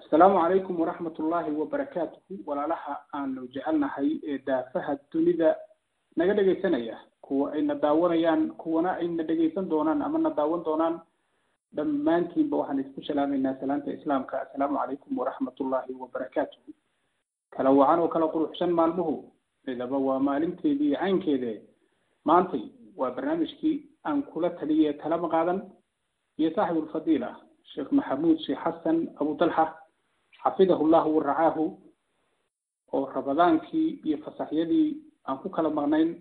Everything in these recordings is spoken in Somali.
asalaamu calaykum waraxmat ullaahi wabarakaatuhu. Walaalaha aanu jecelnahay ee daafaha dunida naga dhegaysanaya kuwa ayna daawanayaan kuwana ayna dhegaysan doonaan ama na daawan doonaan dhammaantiinba waxaan isku salaamaynaa salaanta islaamka. Assalaamu calaykum waraxmat ullaahi wabarakaatuhu. Kala wacan oo kala quruxsan maalmuhu. Midaba waa maalinteedii caynkeede. Maantay waa barnaamijkii aan kula taliye talama qaadan. Iyo saaxibulfadiila sheekh maxamuud sheekh xasan abudalxa xafidahu llahu waracaahu oo rabadaankii iyo fasaxyadii aan ku kala maqnayn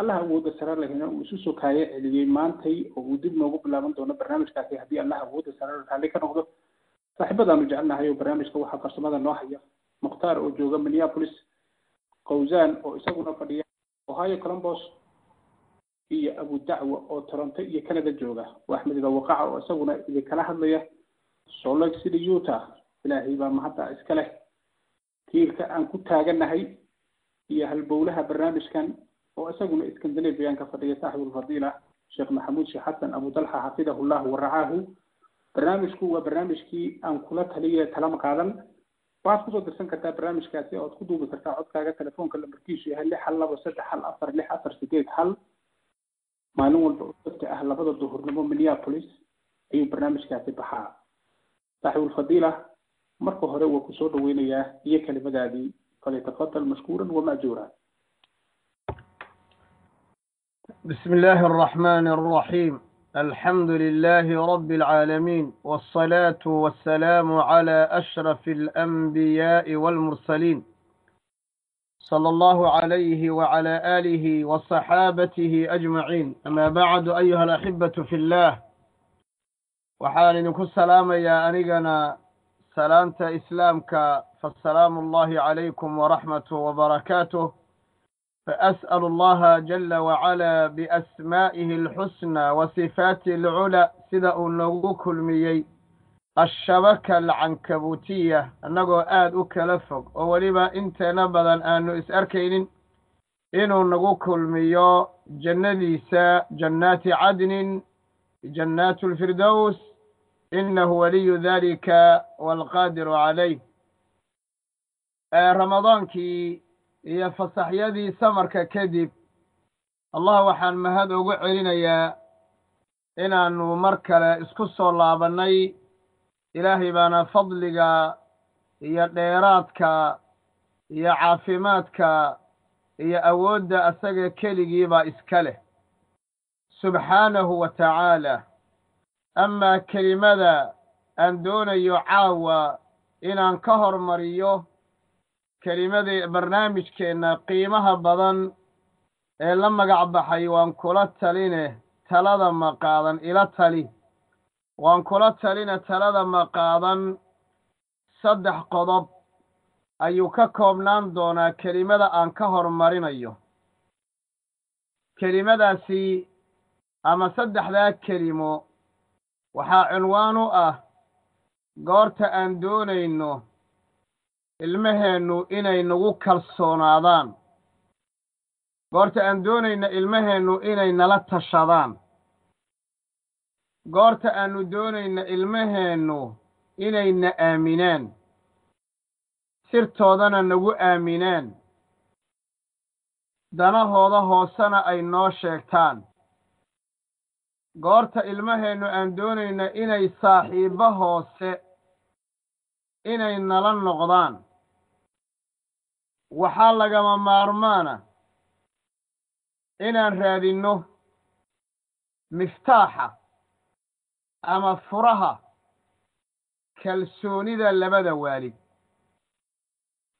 allah awooda sare lehina uu isu soo kaayo celiyey maantay oo uu dib noogu bilaaban doono barnaamijkaasi. Haddii allah awooda sare raalli ka noqdo saaxiibadaanu jecelnahay oo barnaamijka waxaa farsamada noo haya. Mukhtaar oo jooga minneapolis qawzan oo isaguna fadhiya ohio colombos iyo abu dacwa oo toronto iyo canada jooga. Waa axmed idawaqaca oo isaguna idinkala hadlaya salt city utah ilaahay baa mahadda iska leh. Tiirka aan ku taaganahay iyo halbowlaha barnaamijkan oo isaguna iskandinabiyan ka fadhiya saaxibulfadiila sheekh maxamuud sheekh xasan abudalxa xafidahu llahu waracaahu barnaamijku waa barnaamijkii aan kula taliye talama qaadan. Waxaad ku soo dirsan kartaa barnaamijkaasi oad ku duubi kartaa codkaaga telefoonka lambarkiisu yahay lix hal laba saddex hal afar lix afar sideed hal. Maalin walba oo dadka ah labada duhurnimo minneapolis ayuu barnaamijkaasi baxaa. Saaxibulfadiila marka hore waa ku soo dhaweynayaa iyo kelimadaadii falyatafadal mashkuuran wama'juura بسم الله الرحمن الرحيم الحمد لله رب العالمين والصلاة والسلام على أشرف الأنبياء والمرسلين صلى الله عليه وعلى آله وصحابته أجمعين أما بعد أيها الأحبة في الله وحال نكو السلام يا أنيقنا salaanta islaamka fasalaamu اllahi calaykum waraxmatu wbarakaatuh faas'alu allaha jala wacalaa biasmaa'ihi alxusnaa wa sifaati alculaa sida uu nagu kulmiyey. Ashabaka alcankabuutiya annagoo aad u kala fog oo weliba inteena badan aanu is arkaynin inuu nagu kulmiyo jannadiisa jannaati cadnin jannaatu lfirdows inahu waliyu dalika waalqaadiru calayh ramadaankii iyo fasaxyadii samarka kadib allah waxaan mahad ugu celinayaa inaannu mar kale isku soo laabannay. Ilaahay baana fadliga iyo dheeraadka iyo caafimaadka iyo awoodda asaga keligiibaa iska leh. Subxaanahu wa tacaala amaa kelimada aan doonayo caawa inaan ka hormariyo kelimadii barnaamijkeenna qiimaha badan ee la magac baxay waan kula taline talada ma qaadan ila tali. Waan kula taline talada ma qaadan saddex qodob ayuu ka koobnaan doonaa kelimada aan ka hormarinayo. Kelimadaasi ama saddexdaa kelimo waxaa cinwaan u ah goorta aan doonayno ilmaheennu inay nagu kalsoonaadaan. Goorta aan doonayno ilmaheennu inay nala tashadaan. Goorta aannu doonayno ilmaheennu inayna aaminaan. Sirtoodana nagu aaminaan. Danahooda hoosena ay noo sheegtaan goorta ilmaheennu aan doonayno inay saaxiibbo hoose inay nala noqdaan. Waxaa lagama maarmaana inaan raadinno miftaaxa ama furaha kalsoonida labada waalid.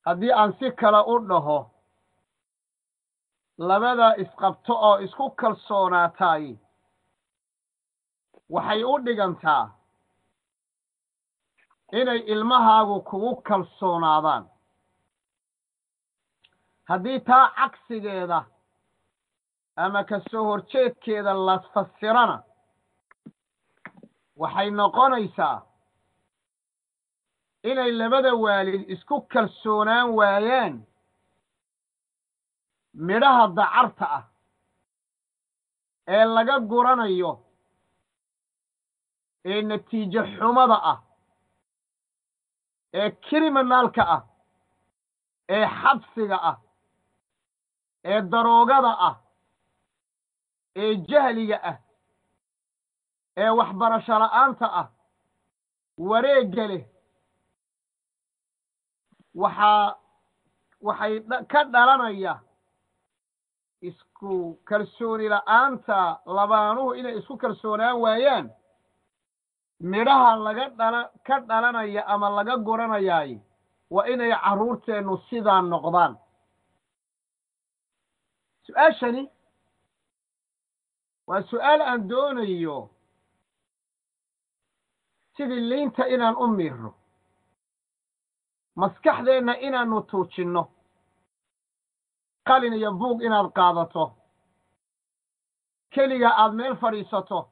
Haddii aan si kale u dhaho labada isqabto oo isku kalsoonaataay waxay u dhigantaa inay ilmahaagu kugu kalsoonaadaan. Haddii taa cagsigeeda ama ka soo horjeedkeeda la fasirana waxay noqonaysaa inay labada waalid isku kalsoonaan waayaan midhaha dacarta ah ee laga guranayo ee natiijo xumada ah ee kriminaalka ah ee xabsiga ah ee daroogada ah ee jahliga ah ee waxbarasho la'aanta ah wareegga leh waxaa waxay ka dhalanaya isku kalsooni la'aanta labaanuhu inay isku kalsoonaan waayaan midhaha laga dhala ka dhalanaya ama laga guranayaay waa inay carruurteennu sidaa noqdaan. Su'aashani waa su'aal aan doonayo sidii liinta inaan u miirno maskaxdeenna inaannu tuujinno qalin iyo buug inaad qaadato keliga aad meel fadhiisato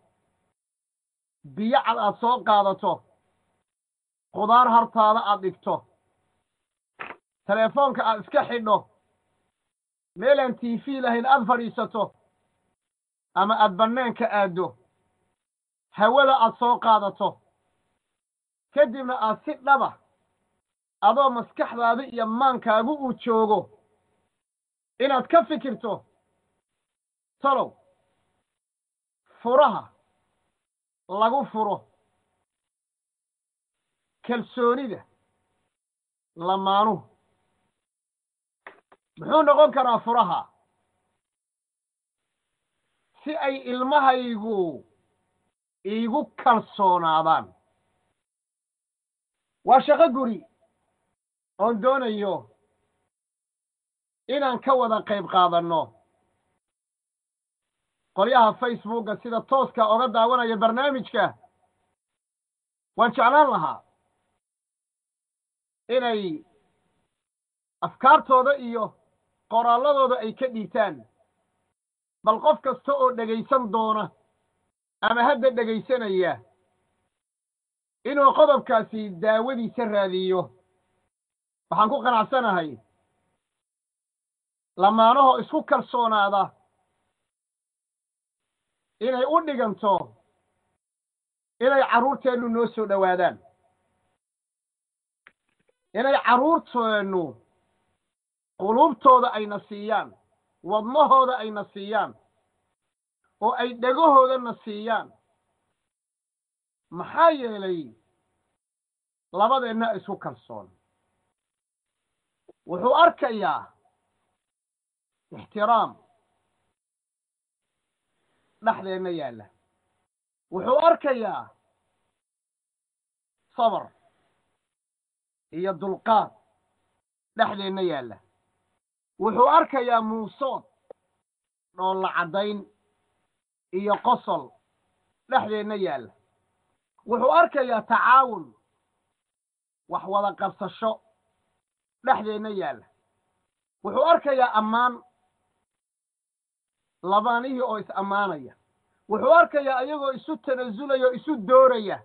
biyo cad aad soo qaadato. Qudaar hartaada aad dhigto. Teleefoonka aad iska xidho meelaan tiifi lahayn aad fadhiisato. Ama aad bannaanka aaddo. Hawada aad soo qaadato. Kadibna aad si dhaba adoo maskaxdaada iyo maankaagu uu joogo inaad ka fikirto talow furaha lagu furo. Kalsoonida. Lamaanuhu muxuu noqon karaa furaha? Si ay ilmahaygu iigu kalsoonaadaan. Waa shaqo guri oon doonayo inaan ka wada qayb qaadanno qolyaha facebooka sida tooska oga daawanaya barnaamijka. Waan jeclaan lahaa inay afkaartooda iyo qoraalladooda ay ka dhiitaan. Bal qof kasta oo dhegaysan doona ama hadda dhegaysanaya inuu qodobkaasi daawadiisa raadiyo. Waxaan ku qanacsanahay. Lamaanahoo isku kalsoonaada inay u dhiganto inay carruurteennu noo soo dhowaadaan. Inay carruurteennu quluubtooda ayna siiyaan wadnahooda ayna siiyaan oo ay dhegahoodana siiyaan. Maxaa yeelay labadeenna isku kalsoon. Wuxuu arkayaa ixtiraam dhexdeenna yaalla. Wuxuu arkayaa sabar iyo dulqaad dhexdeenna yaalla. Wuxuu arkayaa muusood dhoolla caddayn iyo qosol dhexdeenna yaalla. Wuxuu arkayaa tacaawun wax wada qabsasho dhexdeenna yaalla. Wuxuu arkayaa ammaan labaanihii oo is ammaanaya wuxuu arkayaa iyagoo isu tanasulaya oo isu dooraya.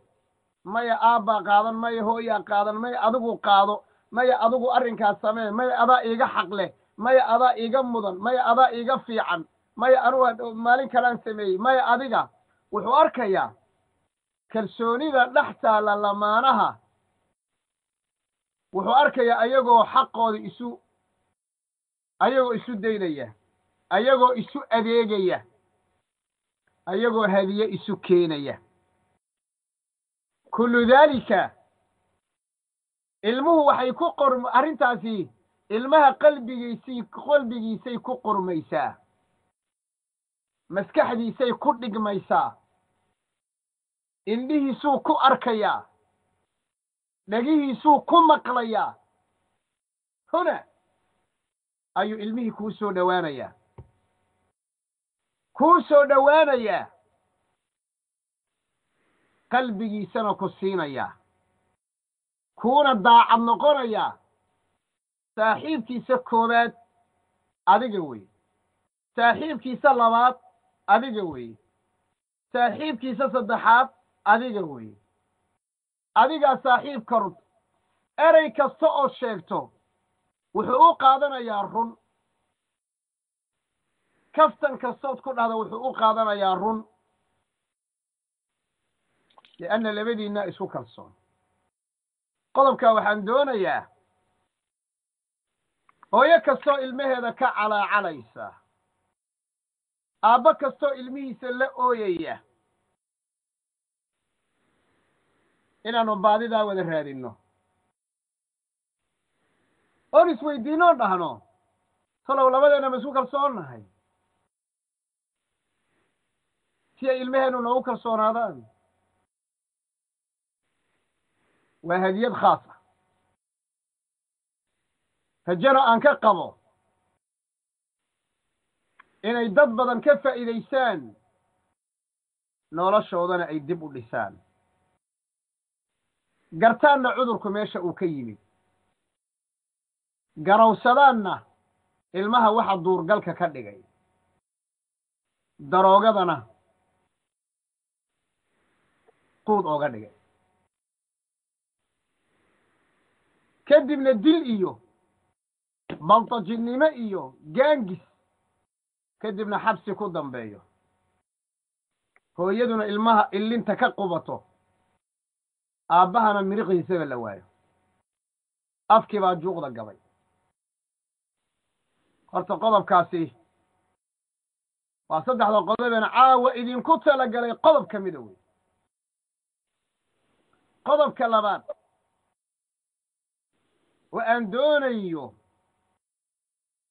Maya aabbaa qaadan maya hooyaa qaadan maya adigu qaado maya adigu arrinkaas samee maya adaa iiga xaq leh maya adaa iiga mudan maya adaa iiga fiican maya anugu maalin kalaan sameeyey maya adiga. Wuxuu arkayaa kalsoonida dhex taalla lamaanaha. Wuxuu arkayaa ayagoo xaqooda isu ayagoo isu daynaya ayagoo isu adeegaya ayagoo hadiye isu keenaya. Kullu daalika ilmuhu waxay ku qor arrintaasi ilmaha qalbigiisay qalbigiisay ku qurmaysaa maskaxdiisay ku dhigmaysaa. Indhihiisuu ku arkayaa. Dhegihiisuu ku maqlayaa. Huna ayuu ilmihii kuu soo dhowaanayaa kuu soo dhowaanayaa qalbigiisana ku siinayaa kuuna daacad noqonayaa saaxiibkiisa koowaad adiga wey saaxiibkiisa labaad adiga wey saaxiibkiisa saddexaad adiga wey adigaa saaxiib karud erey kasta oo sheegto wuxuu u qaadanayaa run kaftan kastood ku dhahda wuxuu u qaadanayaa run. Lianna labadiinna isku kalsoon. Qodobkaa waxaan doonayaa hooyo kastoo ilmaheeda ka calaacalaysa. Aabbo kastoo ilmihiisa la ooyaya. Inaannu baadidaa wada raadinno. Oon isweydiinnoon dhahno talow labadeenna ma isku kalsoonnahay si ay ilmaheennu noogu kalsoonaadaan waa hadiyad khaasa rajana aan ka qabo inay dad badan ka faa'iidaysaan noloshoodana ay dib u dhisaan. Gartaanna cudurku meesha uu ka yimid. Garawsadaanna ilmaha waxa duurgalka ka dhigay. Daroogadana quud ooga dhigay kadibna dil iyo baltajinnimo iyo gaangis kadibna xabsi ku dambeeyo hooyaduna ilmaha illinta ka qubato. Aabbahana miriqiisaba la waayo afkii baa juuqda gabay. Horta qodobkaasi waa saddexda qodobeen caawa idinku talagalay qodob ka mida wey qodobka labaad. Oo aan doonayo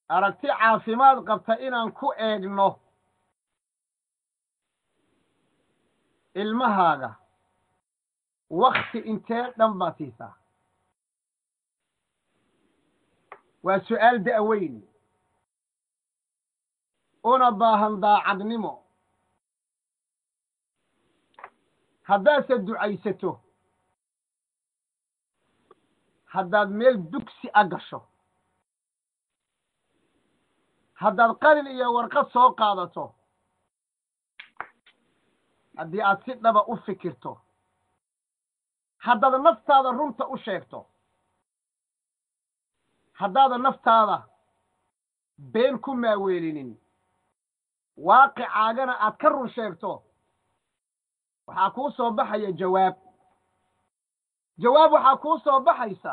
aragti caafimaad qabta inaan ku eegno ilmahaaga. Wakti intee dhan baad siisaa? Waa su'aal da'weyn una baahan daacadnimo. Haddaadse ducaysato haddaad meel dugsi a gasho. Haddaad qalin iyo warqad soo qaadato. Haddii aad si dhaba u fikirto. Haddaad naftaada runta u sheegto. Haddaadan naftaada been ku maaweelinin. Waaqicaagana aad ka run sheegto. Waxaa kuu soo baxaya jawaab jawaab waxaa kuu soo baxaysa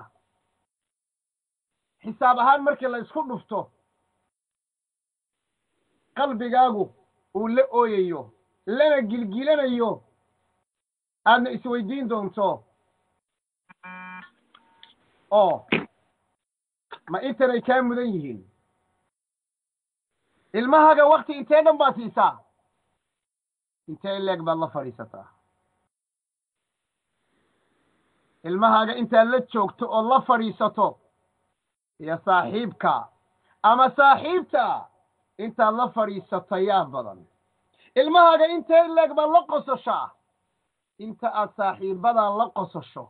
xisaab ahaan markii la isku dhufto qalbigaagu uu la ooyayo lana gilgilanayo aadna isweydiin doonto. Oo ma intanay kaa mudan yihiin? Ilmahaaga wakti intee dhan baad siisaa? Intee leeg baad la fadhiisataa ilmahaaga intaad la joogto ood la fadhiisato iyo saaxiibka. Ama saaxiibta intaad la fadhiisato yaa badan. Ilmahaaga intee leeg baad la qososhaa inta aad saaxiibadaa la qososho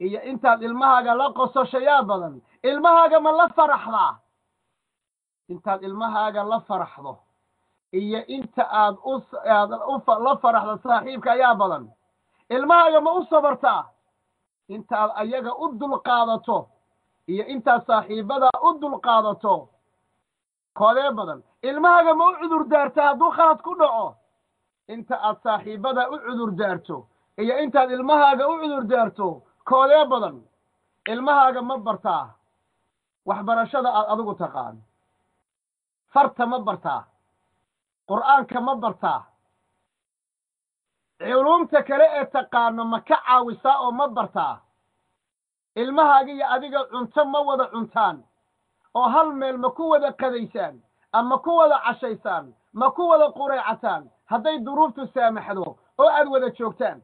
iyo intaad ilmahaaga la qososho yaa badan. Ilmahaaga ma la faraxdaa? Intaad ilmahaaga la faraxdo iyo inta aad u aad la faraxdo saaxiibka ayaa badan. Ilmahaaga ma u sabartaa intaad ayaga u dulqaadato iyo intaad saaxiibadaa u dulqaadato koodee badan. Ilmahaaga ma u cudur daarta hadduu khalad ku dhaco. Inta aad saaxiibadaa u cudur daarto iyo intaad ilmahaaga u cudur daarto koodee badan. Ilmahaaga ma bartaa waxbarashada aad adigu taqaan. Farta ma bartaa qur'aanka ma bartaa culuumta kale ee taqaano ma ka caawisaa oo ma bartaa? Ilmahaaga iyo adiga cunto ma wada cuntaan? Oo hal meel ma ku wada qadaysaan? Ama ku wada cashaysaan? Ma ku wada qureecataan? Hadday duruuftu saamaxdo oo aad wada joogtaan?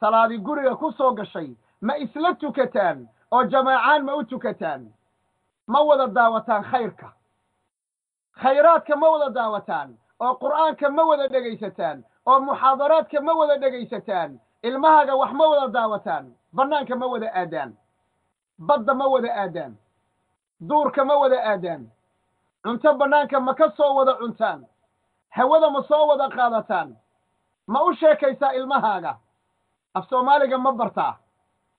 Salaadii guriga ku soo gashay ma isla tukataan? Oo jamaacaan ma u tukataan? Ma wada daawataan khayrka? Khayraadka ma wada daawataan? Oo qur'aanka ma wada dhegaysataan oo muxaadaraadka ma wada dhegaysataan ilmahaaga wax ma wada daawataan bannaanka ma wada aadaan badda ma wada aadaan duurka ma wada aadaan cunto bannaanka ma ka soo wada cuntaan hawada ma soo wada qaadataan. Ma u sheekaysaa ilmahaaga af soomaaliga ma bartaa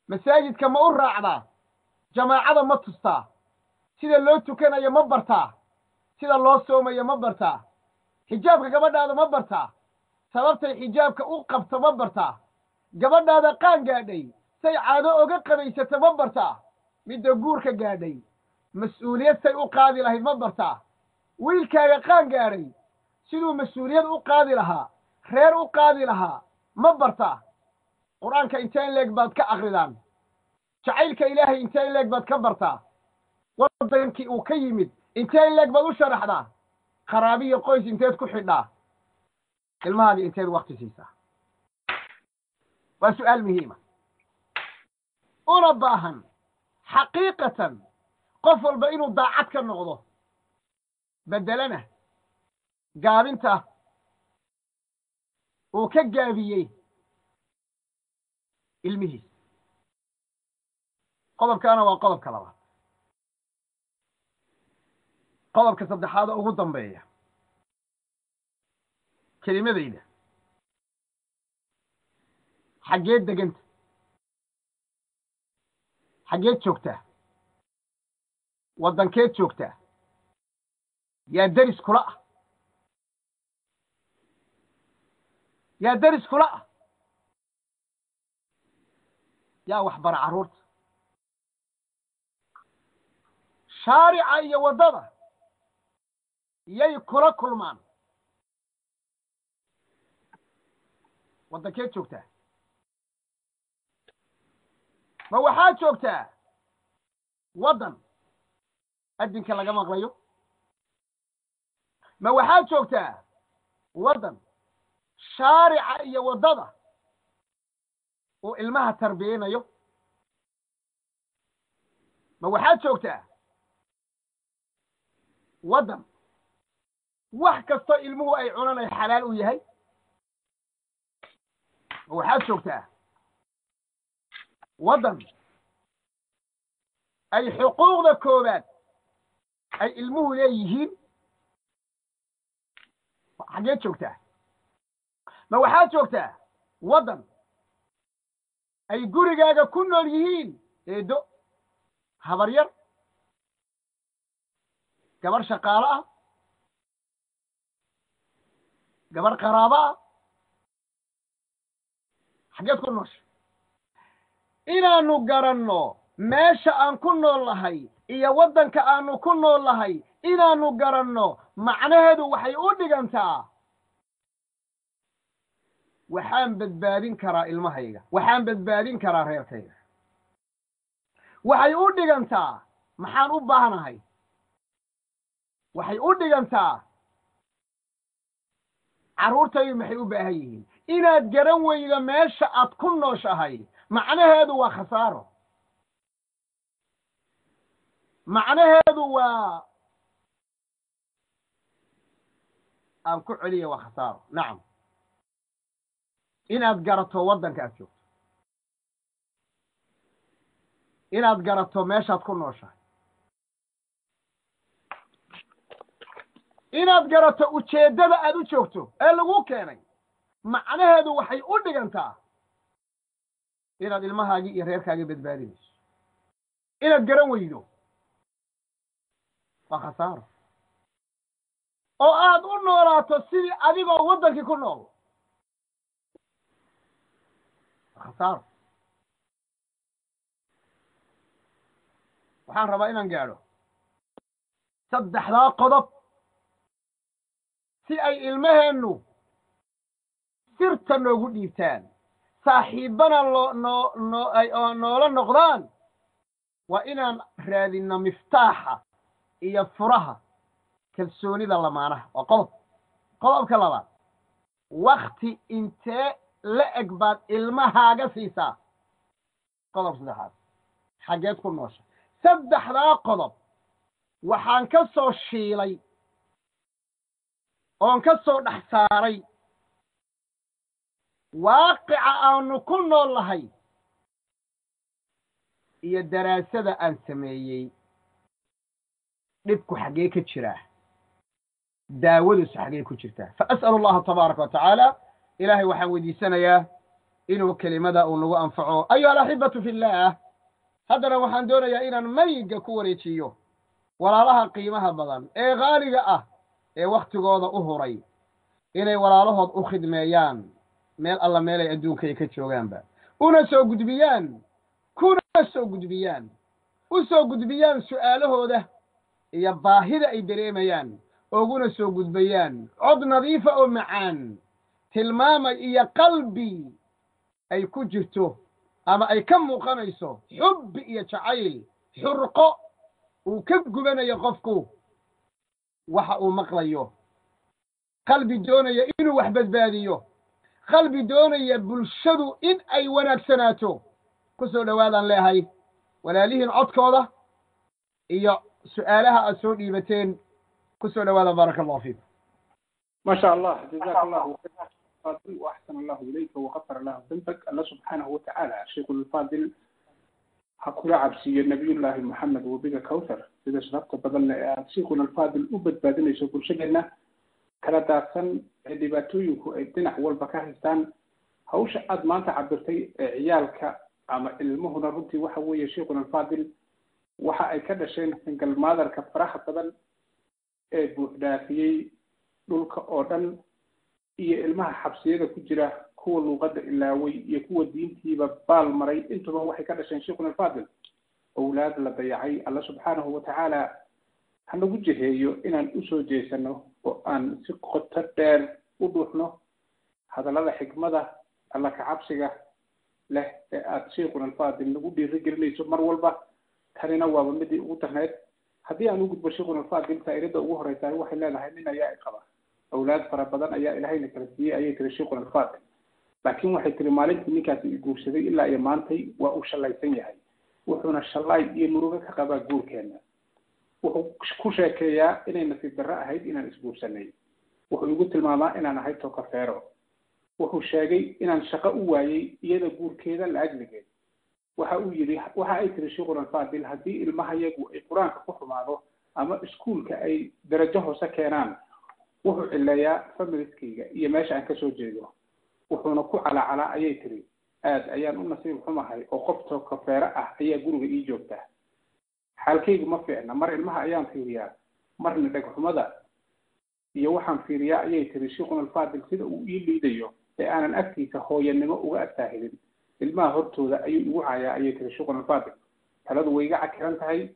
masaajidka ma u raacdaa jamaacada ma tustaa sida loo tukanayo ma bartaa sida loo soomayo ma bartaa xijaabka gabadhaada ma bartaa sababtay xijaabka u qabto ma bartaa gabadhaada qaan gaadhay say caado oga qabaysata ma bartaa midda guurka gaadhay mas'uuliyad say u qaadi lahayd ma bartaa wiilkaaga qaan gaadhay siduu mas'uuliyad u qaadi lahaa reer u qaadi lahaa ma bartaa qur'aanka intee in leeg baad ka akridaan jacaylka ilaahay intee in leeg baad ka bartaa waddankii uu ka yimid intee in leeg baad u sharaxdaa. Qaraabiyo qoys inteed ku xidhaa ilmahaagi inteed wakti siisaa waa su'aal muhiima una baahan xaqiiqatan qof walba inuu daacad ka noqdo beddelana gaabinta uu ka gaabiyey ilmihiis qodobkaana waa qodobka labaad qodobka saddexaada ugu dambeeya kelimadayda xaggeed deganta xaggeed joogtaa waddankeed joogtaa yaa deris kula. Ah yaa deris kula. Ah yaa waxbara carruurta shaarica iyo waddada yay kula kulmaan waddankeed joogtaa? Ma waxaad joogtaa waddan addinka laga maqlayo? Ma waxaad joogtaa waddan shaarica iyo waddada uu ilmaha tarbiyeynayo ma waxaad joogtaa waddan wax kastoo ilmuhu ay cunanayo xalaal u yahay waxaad joogtaa waddan ay xuquuqda koowaad ay ilmuhu leeyihiin xaggeed joogtaa ma waxaad joogtaa waddan ay gurigaaga ku nool yihiin eedo habaryar gabarh shaqaalo ah gabarh qaraabo ah xaggeed ku noosha inaannu garanno meesha aan ku nool nahay iyo waddanka aanu ku nool nahay inaannu garanno macnaheedu waxay u dhigantaa waxaan badbaadin karaa ilmahayga waxaan badbaadin karaa reerkayga. Waxay u dhigantaa maxaan u baahnahay? Waxay u dhigantaa carruurtaydu maxay u baahan yihiin inaad garan weydo meesha aad ku nooshahay macnaheedu waa khasaaro. Macnaheedu waa aan ku celiya waa khasaaro. Nacam inaad garato waddanka aad joogto. Inaad garato meeshaad ku nooshahay. Inaad garato ujeeddada aad u joogto ee lagu keenay macnaheedu waxay u dhigantaa inaad ilmahaagii iyo reerkaagii badbaadinayso inaad garan weydo. Waa khasaaro oo aad u noolaato sidii adigoo waddankii ku nool. Waa khasaaro waxaan rabaa inaan gaadho saddexdaa qodob si ay ilmaheennu sirta noogu dhiibtaan. Saaxiibbana loo oo noola noqdaan. Waa inaan raadinno miftaaxa iyo furaha kalsoonida lamaanaha. Waa qodob. Qodobka labaad. Wakti intee la eg baad ilmahaaga siisaa? Qodob saddexaad. Xaggeed ku noosha. Saddexdaa qodob. Waxaan ka soo shiilay. Oon ka soo dhex saaray waaqica aanu ku nool nahay iyo daraasada aan sameeyey. Dhibku xaggee ka jiraa daawadusu xaggee ku jirtaa fa as'alu allaha tabaaraka wa tacaala ilaahay waxaan weydiisanayaa inuu kelimada uu nagu anfaco. Ayuha alaxibatu fi illaah haddana waxaan doonayaa inaan mayga ku wareejiyo. Walaalaha qiimaha badan ee haaliga ah ee wakhtigooda u huray. Inay walaalahood u khidmeeyaan meel alla meelay ay ka joogaanba. Una soo gudbiyaan kuna soo gudbiyaan u soo gudbiyaan su'aalahooda iyo baahida ay dareemayaan oguna soo gudbayaan. Cod nadiifa oo macaan tilmaamay iyo qalbi ay ku jirto ama ay ka muuqanayso. Xubbi iyo jacayl xurqo uu ka gubanayo qofku waxa uu maqlayo. Qalbi doonaya inuu wax badbaadiyo qalbi doonaya bulshadu in ay wanaagsanaato ku soo dhowaadaan leehay walaalihiin codkooda iyo su'aalaha aad soo dhiibateen ku soo dhowaadaan baaraka allahu fiikum ما شاء الله جزاك الله خير واحسن الله اليك وغفر الله ذنبك الله سبحانه وتعالى الشيخ الفاضل hakula cabsiiyo nabiyullaahi moxamed webiga cowthar sida sharafta badan ee aada sheikhuna alfaadil u badbaadinayso bulshadeenna kala daadsan ee dhibaatooyinku ay dhinac walba ka haystaan hawsha aada maanta cabirtay ee ciyaalka ama ilmuhuna runtii waxa weeye sheikhuna alfaadil waxa ay ka dhasheen single maadarka faraha badan ee buuxdhaafiyey dhulka oo dhan iyo ilmaha xabsiyada ku jira kuwa luuqadda ilaaway iyo kuwa diintiiba baal maray. Intuba waxay ka dhasheen sheikhuna alfaadil owlaad la dayacay alla subxaanahu watacaala hanagu jiheeyo inaan u soo jeesano oo aan si qoto dheer u dhuuxno hadallada xikmada alla kacabsiga leh ee aada sheikhuna alfaadil nagu dhiiri gelinayso mar walba tanina waaba midii ugu darneyd haddii aan u gudbo sheikhuna alfaadil saa'irada ugu horeysa waxay leedahay nin ayaa iqaba awlaad fara badan ayaa ilahayna kala siiyey ayay tiri sheikhuna alfaadil laakiin waxay tiri maalintii ninkaasi i guursaday ilaa iyo maantay waa uu shallaysan yahay. Wuxuuna shallaay iyo murugo ka qabaa guurkeena wuxuu ku sheekeeyaa inay nasiib darro ahayd inaan isguursanay. Wuxuu igu tilmaamaa inaan ahay tokafeero wuxuu sheegay inaan shaqo u waayey iyada guurkeeda la ajligeed waxa uu yidhi waxa ay tiri sheikhuna alfaadil haddii ilmahayagu ay qur'aanka ku xumaado ama iskuulka ay darajo hoose keenaan wuxuu cileeyaa familiskayga iyo meesha aan ka soo jeedo. Wuxuuna ku calacalaa ayay tiri aad ayaan u nasiib xumahay oo qof tokafeero ah ayaa guriga ii joogta xaalkaygu ma fiicna mar ilmaha ayaan fiiriyaa marna dhegxumada iyo waxaan fiiriyaa ayay tiri sheikhuna alfaadil sida uu ii liidayo ee aanan agtiisa hooyanimo uga astaahilin ilmaha hortooda ayuu igu cayaa ayay tiri sheikhuna alfaadil taladu way iga cakiran tahay.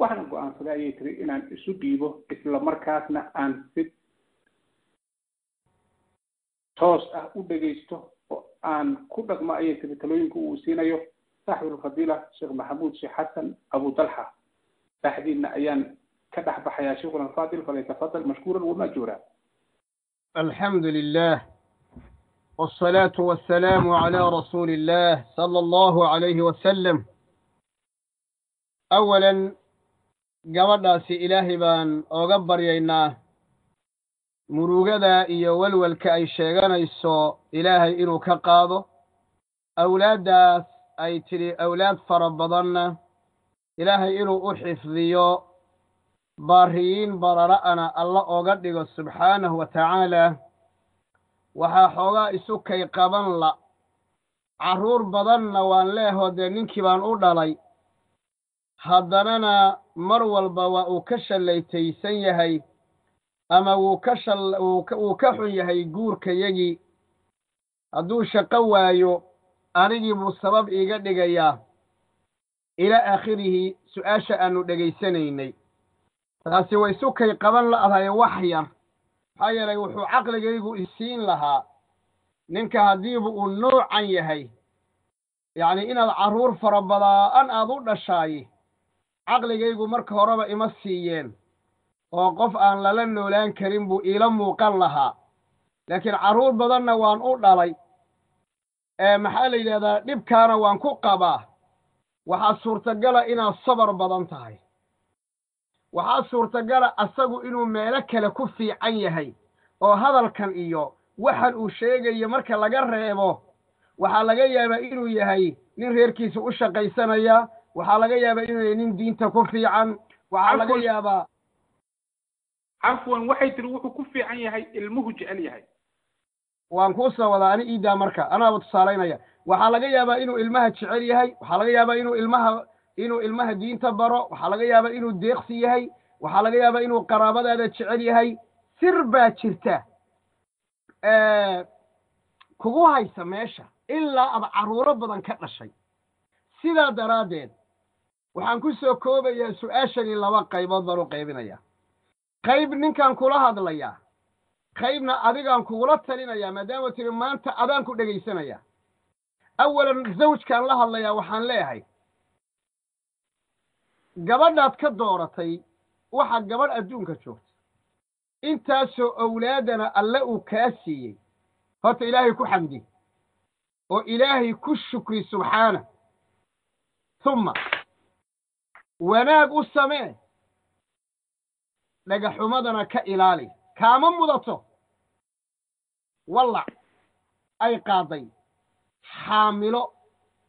Waxaan go'aansaday ayay tiri inaan isu dhiibo isla markaasna aan si toos ah u dhegaysto oo aan ku dhaqmo ayay tiri. Talooyinka uu siinayo saaxibulfadiila sheekh maxamuud sheekh xasan abu dalxa dhexdiina ayaan ka dhex baxayaa sheikhuna alfaadil falyatafadal mashkuuran wamajuura الحمد لله والصلاة والسلام على رسول الله صلى الله عليه وسلم أولا gabadhaasi ilaahay baan ooga baryaynaa murugada iyo welwelka ay sheeganayso ilaahay inuu ka qaado awlaaddaas ay tidhi awlaad fara badanna ilaahay inuu u xifdiyo baariyiin barara'ana alla ooga dhigo subxaanahu wa tacaala waxaa xoogaa isu kay qaban la. Carruur badanna waan leehoo dee ninkii baan u dhalay haddanana mar walba waa uu ka shallaytaysan yahay ama wuu ka shal wuu ka xun yahay guurkayagii hadduu shaqo waayo anigii buu sabab iiga dhigayaa ilaa aakhirihi su'aasha aanu dhegaysanaynay taasi way sukay qaban la'dahay wax yar. Maxaa yeelay wuxuu caqligaygu isiin lahaa. Ninka haddiiba uu noocan yahay yacni inaad carruur fara badaan aad u dhashaay caqligaygu marka horeba ima siiyeen oo qof aan lala noolaan karin buu iila muuqan lahaa. Laakiin carruur badanna waan u dhalay. Ee maxaa la yidhahdaa dhibkaana waan ku qabaa waxaa suurtagala inaad sabar badan tahay. Waxaa suurtagala asagu inuu meelo kale ku fiican yahay oo hadalkan iyo waxan uu sheegayo marka laga reebo waxaa laga yaabaa inuu yahay nin reerkiisa u shaqaysanaya waxaa laga yaabaa inuu yahay nin diinta ku fiican waxaa laga yaabaa cafwan waxay tiri wuxuu ku fiican yahay ilmuhu jecel yahay. Waan kuu soo wadaa ani iidaa marka anaaba tusaalaynaya waxaa laga yaabaa inuu ilmaha jecel yahay waxaa laga yaabaa inuu ilmaha inuu ilmaha diinta baro waxaa laga yaabaa inuu deeqsi yahay waxaa laga yaabaa inuu qaraabadaada jecel yahay. Sir baa jirta. Kugu haysa meesha ilaa aad carruuro badan ka dhashay. Sidaa daraaddeed waxaan ku soo koobayaa su'aashani laba qaybood baan u qaybinayaa. Qayb ninkaan kula hadlayaa qaybna adigaan kugula talinayaa maadaama tiri maanta adaan ku dhegaysanayaa awalan zawjkaan la hadlayaa waxaan leeyahay gabadhaad ka dooratay waxa gabadh adduunka joogta intaasoo owlaadana alle uu kaa siiyey horta ilaahay ku xamdi oo ilaahay ku shukri subxaana humma wanaag u samee dhagaxumadana ka ilaali kaama mudato wallac ay qaadday xaamilo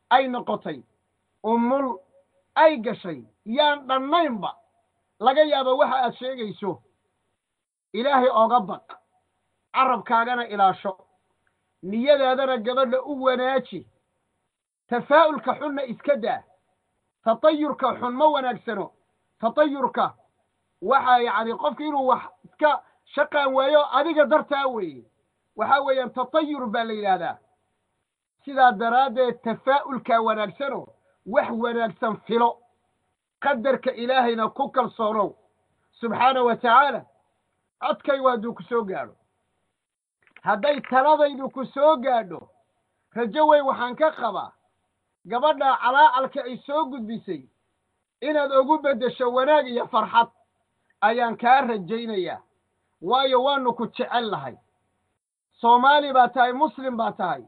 ay noqotay umul ay gashay yaan dhannaynba laga yaaba waxa aad sheegayso ilaahay ooga baq carabkaagana ilaasho niyadaadana gabadha u wanaaji tafaa'ulka xunna iska daa tatayurka xun ma wanaagsano tatayurka waxaa yacni qofka inuu wax iska shaqaan waayo adiga dartaa weeye waxaa weeyaan tatayur baa la yidhaahdaa sidaa daraaddeed tafaa'ulkaa wanaagsano wax wanaagsan filo. Qadarka ilaahayna ku kalsoonow. Subxaana wa tacaala codkaygu hadduu ku soo gaadho. Hadday taladaydu ku soo gaadho rajo wey waxaan ka qabaa gabadha calaacalka ay soo gudbisay inaad ugu beddesho wanaag iyo farxad ayaan kaa rajaynayaa. Waayo waannu ku jecel lahay soomaali baa tahay muslim baa tahay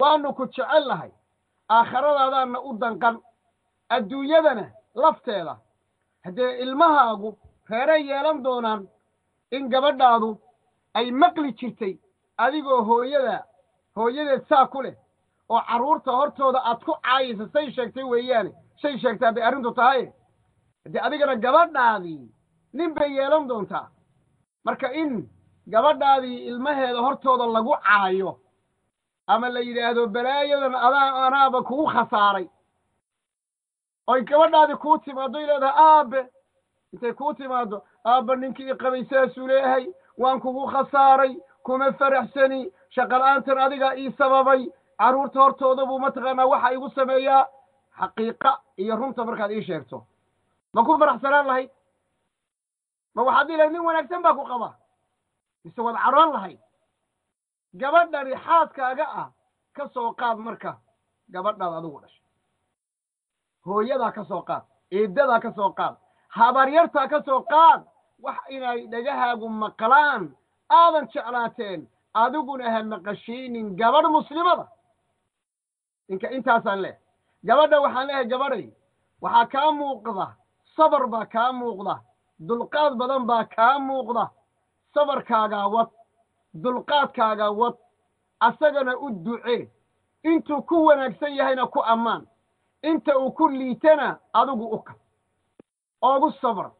waannu ku jecel lahay aakhiradaadaanna u danqan. Adduunyadana lafteeda haddee ilmahaagu reeray yeelan doonaan in gabadhaadu ay maqli jirtay adigoo hooyada hooyadeed saa ku leh oo carruurta hortooda aad ku caayaysa say sheegtay weeyaane shay sheegtaa bay arrintu tahay. Haddee adigana gabadhaadii nin bay yeelan doontaa. Marka in gabadhaadii ilmaheeda hortooda lagu caayo ama la yidhaahdo balaayadan adaa anaaba kugu khasaaray. Oy gabadhaadii kuu timaaddo y aabe intay kuu timaaddo aabba ninkii i qabay saasuu leeyahay waan kugu khasaaray kuma faraxsani shaqala'aantan adigaa ii sababay carruurta hortooda buu mataqaanaa waxa igu sameeyaa. Xaqiiqa iyo runta markaad ii sheegto. Ma ku faraxsanaan lahayd? Ma waxaad ii lahayd nin wanaagsan baa ku qaba mise waad cadhoon lahayd gabadhani xaaskaaga ah ka soo qaad marka gabadhaad adigu dhashay. Hooyadaa ka soo qaad eeddadaa ka soo qaad habaryartaa ka soo qaad wax inay dhagahaagu maqlaan aadan jeclaateen adiguna ha maqashaynin gabadh muslimada. Inka intaasaan leh gabadha waxaan leehay gabadhay waxaa kaa muuqda sabar baa kaa muuqda dulqaad badan baa kaa muuqda sabarkaagaa wad dulqaadkaagaa wad asagana u ducee intuu ku wanaagsan yahayna ku ammaan. Inta uu ku liitana adigu u kab oogu sabr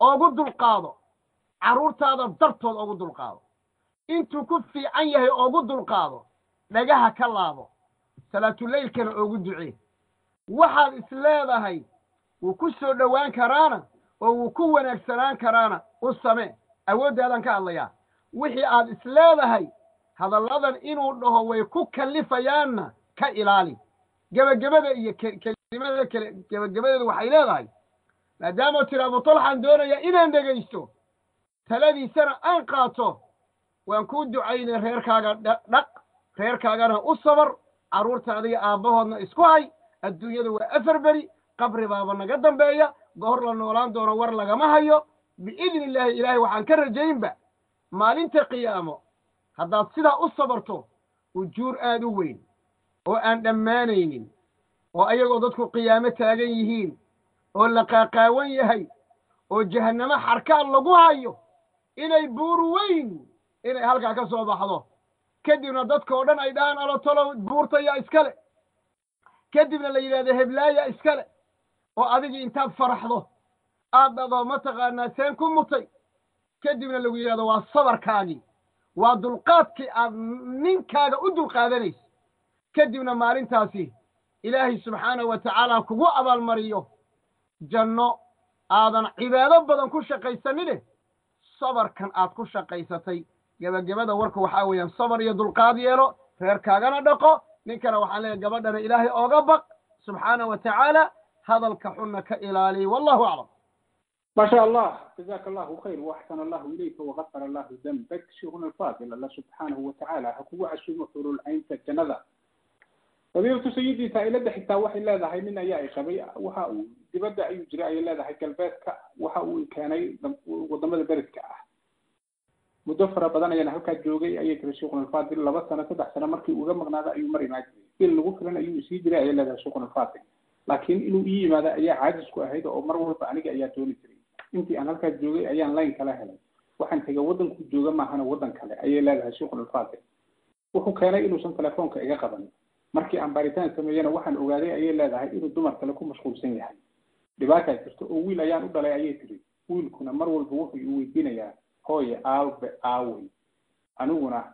oogu dulqaado. Carruurtaada dartood oogu dulqaado. Intuu ku fiican yahay oogu dulqaado dhagaha ka laabo. Salaatuleylkana oogu ducee waxaad is leedahay wuu ku soo dhowaan karaana oo wuu ku wanaagsanaan karaana. U samee. Awooddaadaan ka hadlayaa wixii aad is leedahay hadalladan inuu dhaho way ku kallifayaanna ka ilaali. Gebagabada iyo kelimada kale gebagabadeedu waxay leedahay maadaama tiri abutalxaan doonaya inaan dhegaysto taladiisana aan qaato waan kuu ducaynay reerkaaga dhaq reerkaagana u sabar carruurta adiga aabbahoodna isku hay adduunyadu waa afar beri qabri baaba naga dambeeya goor la noolaan doono war lagama hayo biidni illaahi ilaahay waxaan ka rajaynba maalinta qiyaamo haddaad sidaa u sabarto ujuur aad u weyn oo aan dhammaanaynin oo ayagoo dadku qiyaamo taagan yihiin oo la qaaqaawan yahay oo jahannamo xarkaan lagu hayo inay buur weyn inay halkaa ka soo baxdo. Kadibna dadkao dhan ay dhahaan alotolow buurtayaa iskale kadibna la yidhahdo heblaaya iskale oo adigii intaad faraxdo aad dhado mataqaanaa seen ku mutay kadibna lagu yidhahdo waa sabarkaagii. Waa dulqaadkii aad ninkaaga u dulqaadanaysa. Kadibna maalintaasi ilaahay subxaanahu wa tacaala kugu abaalmariyo janno aadan cibaado badan ku shaqaysanine? Sabarkan aad ku shaqaysatay. Gebagabada warku waxaa weeyaan sabar iyo dulqaad yeelo reerkaagana dhaqo ninkana waxaan leeyahay gabadhana ilaahay ooga baq. Subxaanahu wa tacaala hadalka xunna ka ilaaliy wallahu aclam ما شاء الله جزاك الله خير واحسن الله اليك وغفر الله ذنبك شيخنا الفاضل الله سبحانه وتعالى هو عشوم حلول عين الجنة فضيلة سيدي سائلة حتى وحي لا ذا من أيها خبي وها دبدا أي جرى لا ذا كالبيت وها كان وضم البرد مدفرة بدنا يعني هلك جوجي أي كري شيخنا الفاضل لبس سنة تدع سنة مركي وجمع نادا أي مري ما جري إلا غفرنا أي سيدي أي لا ذا شيخنا الفاضل لكن إنه إيه ماذا أي عاجز كوهيد أو مرة فأنيك أي توني تري intii aan halkaas joogay ayaan layn kala helay. Waxaan tegay waddanku jooga maahana waddan kale ayay leedahay sheikhul alfaadil wuxuu keenay inuusan telefoonka iga qabanin markii aan baaritaan sameeyena waxaan ogaaday ayay leedahay inuu dumar kale ku mashquulsan yahay. Dhibaataa jirto oo wiil ayaan u dhalay ayay tiri wiilkuna mar walba wuxuu i weydiinayaa hooye aabe aawey aniguna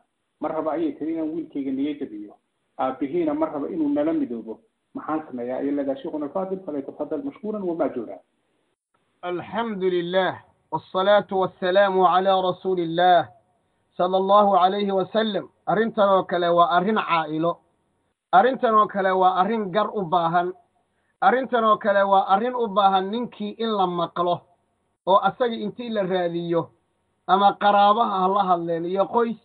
mar raba ayay tiri inaan wiilkayga niyo jabiyo aabihiina mar raba inuu nala midoobo. Maxaan sameeyaa ayay leedahay sheikhuna alfaadil falyatafadal mashkuuran wamaajuura الحمد لله والصلاة والسلام على رسول الله صلى الله عليه وسلم أرنتن وكلا وأرن عائلو أرنتن وكلا وأرن جر أباهن أرنتن وكلا وأرن أباهن ننكي إن لما قلو oo asaga intii la raadiyo ama qaraabaha ha la hadleen iyo qoys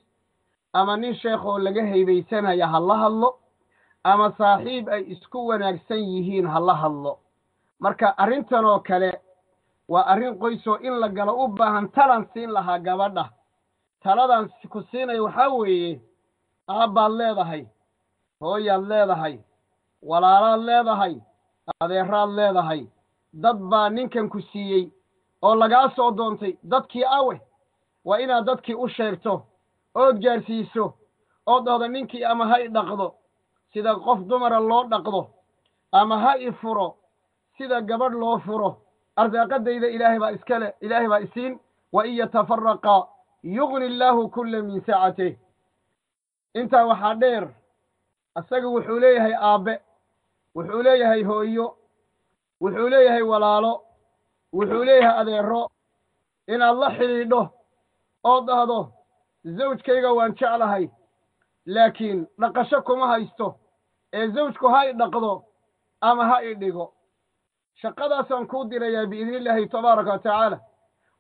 ama nin sheekh oo laga haybaysanaya ha la hadlo ama saaxiib ay isku wanaagsan yihiin ha la hadlo marka arrintan oo kale waa arrin qoysoo in la galo u baahan talan siin lahaa gabadha. Taladan ku siinaya waxaa weeye aabbaad leedahay hooyaad leedahay walaalaad leedahay adeeraad leedahay. Dad baa ninkan ku siiyey oo lagaa soo doontay dadkii awe waa inaad dadkii u sheegto ood gaarsiiso oo dhahdo ninkii ama ha i dhaqdo sida qof dumara loo dhaqdo ama ha i furo sida gabadh loo furo arsaaqadayda ilaahay baa iskale ilaahay baa isiin wa in yatafaraqa yugni illaahu kulla min sacatih intaa waxaa dheer isaga wuxuu leeyahay aabbe wuxuu leeyahay hooyo wuxuu leeyahay walaalo wuxuu leeyahay adeero inaad la xidhiidho oo dhahdo zawjkayga waan jeclahay laakiin dhaqasho kuma haysto ee zawjku ha i dhaqdo ama ha i dhigo shaqadaasaan kuu dirayaa biidni illaahi tabaaraka wa tacaala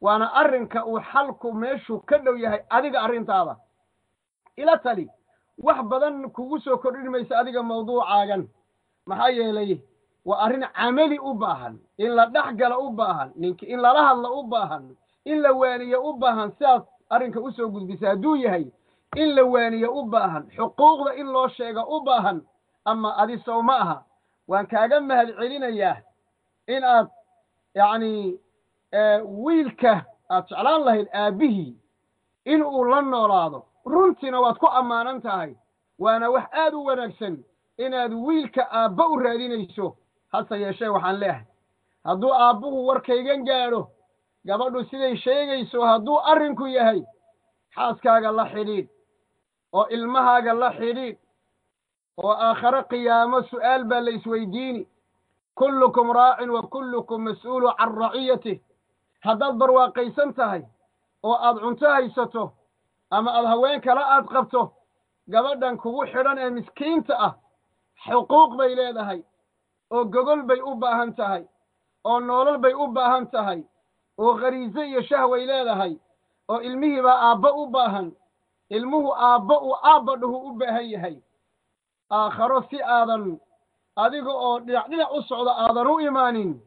waana arrinka uu xalku meeshuu ka dhow yahay adiga arrintaada. Ila tali wax badan kugu soo kordhin maysa adiga mawduucaagan. Maxaa yeelay waa arrin camali u baahan in la dhex gala u baahan ninki in lala hadla u baahan in la waaniyo u baahan sidaas arrinka u soo gudbisa. Hadduu yahay in la waaniyo u baahan xuquuqda in loo sheega u baahan ama adi sow ma aha waan kaaga mahad celinayaa in aad yacni wiilka aad jeclaan lahayd aabbihii in uu la noolaado runtiina waad ku ammaanan tahay. Waana wax aad u wanaagsan inaad wiilka aabba u raadinayso. Hase yeeshee waxaan leehay hadduu aabbuhu warkaygan gaadho gabadhu siday sheegayso hadduu arrinku yahay xaaskaaga la xidhiidh oo ilmahaaga la xidhiidh oo aakhare qiyaamo su'aal baa la isweydiini kullukum raacin wa kullukum mas'uulu can raciyatih haddaad barwaaqaysan tahay oo aad cunto haysato ama aad haween kale aad qabto gabadhan kugu xidhan ee miskiinta ah xuquuq bay leedahay oo gogol bay u baahan tahay oo noolol bay u baahan tahay oo khariise iyo shahway leedahay oo ilmihiibaa aabba u baahan ilmuhu aabba uu aabba dhuhu u baahan yahay. Aakharo si aadan adiga oo dhinac dhinac u socdo aadan u imaanin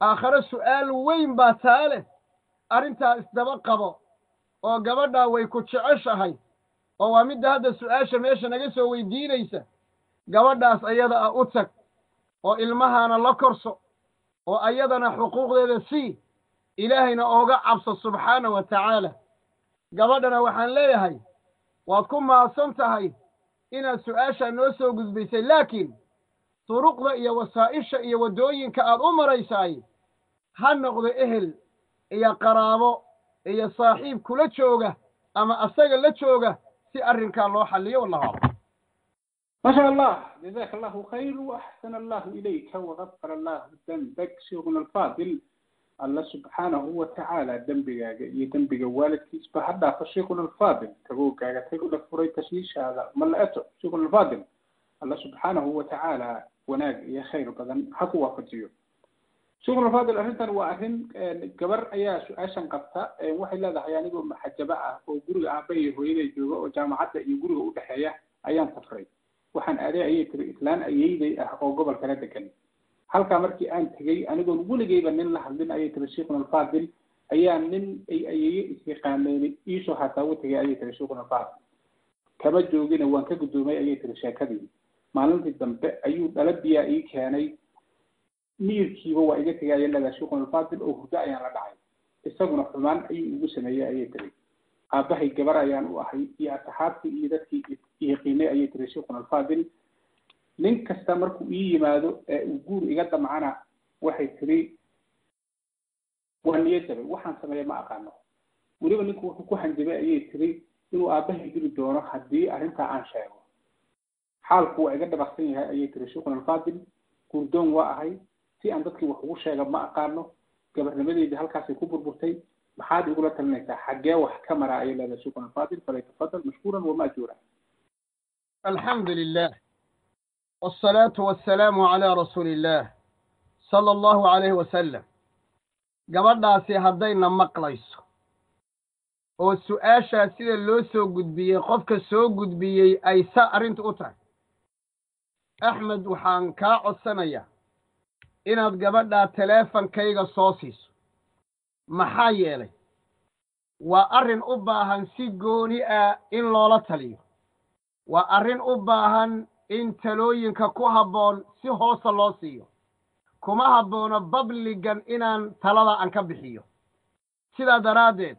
aakharo su'aal weyn baa taa leh. Arrintaa isdaba qabo oo gabadhaa way ku jeceshahay oo waa midda hadda su'aasha meesha naga soo weydiinaysa. Gabadhaas ayada ah u tag oo ilmahaana la korso oo ayadana xuquuqdeeda sii ilaahayna ooga cabso subxaana wa tacaala. Gabadhana waxaan leeyahay waad ku mahadsan tahay inaad su'aashaa noo soo gudbaysay laakiin turuqda iyo wasaa'isha iyo waddooyinka aad u maraysaay ha noqdo ehel iyo qaraabo iyo saaxiib kula jooga ama asaga la jooga si arrinkaa loo xalliyo wallahu aclam. Masha allah jazaak allahu khayr waaxsana allahu ilayka wagafara allahu danbak sheekhuna alfaadil alla subxaanahu watacaala dembigaaga iyo dembiga waalidkiisba ha dhaafo sheekhuna alfaadil tagoogaaga tag ula furay tashwiishaada ma la ato sheekhuna alfaadil alla subxaanahu watacaala wanaag iyo khayr badan ha ku waafajiyo shukran fadil arrintan waa arrin gabar ayaa su'aashan qabta waxay leedahay anigoo maxajaba ah oo guriga aaba iyo hooyaday jooga oo jaamacadda iyo guriga u dhexeeya ayaan safray waxaan aaday ayay tiri islaan ayeyday ah oo gobol kala degan. Halkaa markii aan tegey anigoon weligayba nin la hadlin ayay tiri sheikhuna alfadil ayaa nin ay ayeeye isyaqaaneen iisoo hataawo tegay ayay tiri sheikhuna alfadil kama joogina waan ka guddoomay ayay tiri sheekadii maalintii dambe ayuu dhala biyaa ii keenay miyirkiiba waa iga leedahay sheikhuna alfadil oo hurdo ayaan la dhacay isaguna xumaan ayuu igu sameeyey ayay tiri aabbahay gabar ayaan u ahay iyo asxaabtii iyo dadkii iyaqiinay ayay tiri alfadil nin kasta markuu ii yimaado ee uu guur iga damcana waxay tiri waa niyo jabay waxaan sameeya ma aqaano weliba ninku wuxuu ku hanjabay ayay tiri inuu aabbahay dili doono haddii arrintaa aan sheego xaalku waa iga dhabaqsan yahay ayay tiri sheekhuna alfaadil gundoon waa ahay. Si aan dadkii wax ugu sheega ma aqaano. Gabarnimadeydii halkaasay ku burburtay. Maxaad igula talinaysaa xaggee wax ka mara? Ayay leedahay sheekhuna alfaadil falyatafadal mashkuuran wama ajuura alxamdu lilah waalsalaatu wassalaamu calaa rasuuliillaah sal allahu calayhi wasalam gabadhaasi haddayna maqlayso. Oo su'aashaa sida loo soo gudbiyey qofka soo gudbiyey ay sa arrinta u tahay axmed waxaan kaa codsanayaa inaad gabadhaa teleefonkayga soo siiso. Maxaa yeelay waa arrin u baahan si gooni ah in loola taliyo. Waa arrin u baahan in talooyinka ku habboon si hoosa loo siiyo. Kuma habboono babligan inaan talada aan ka bixiyo. Sidaa daraaddeed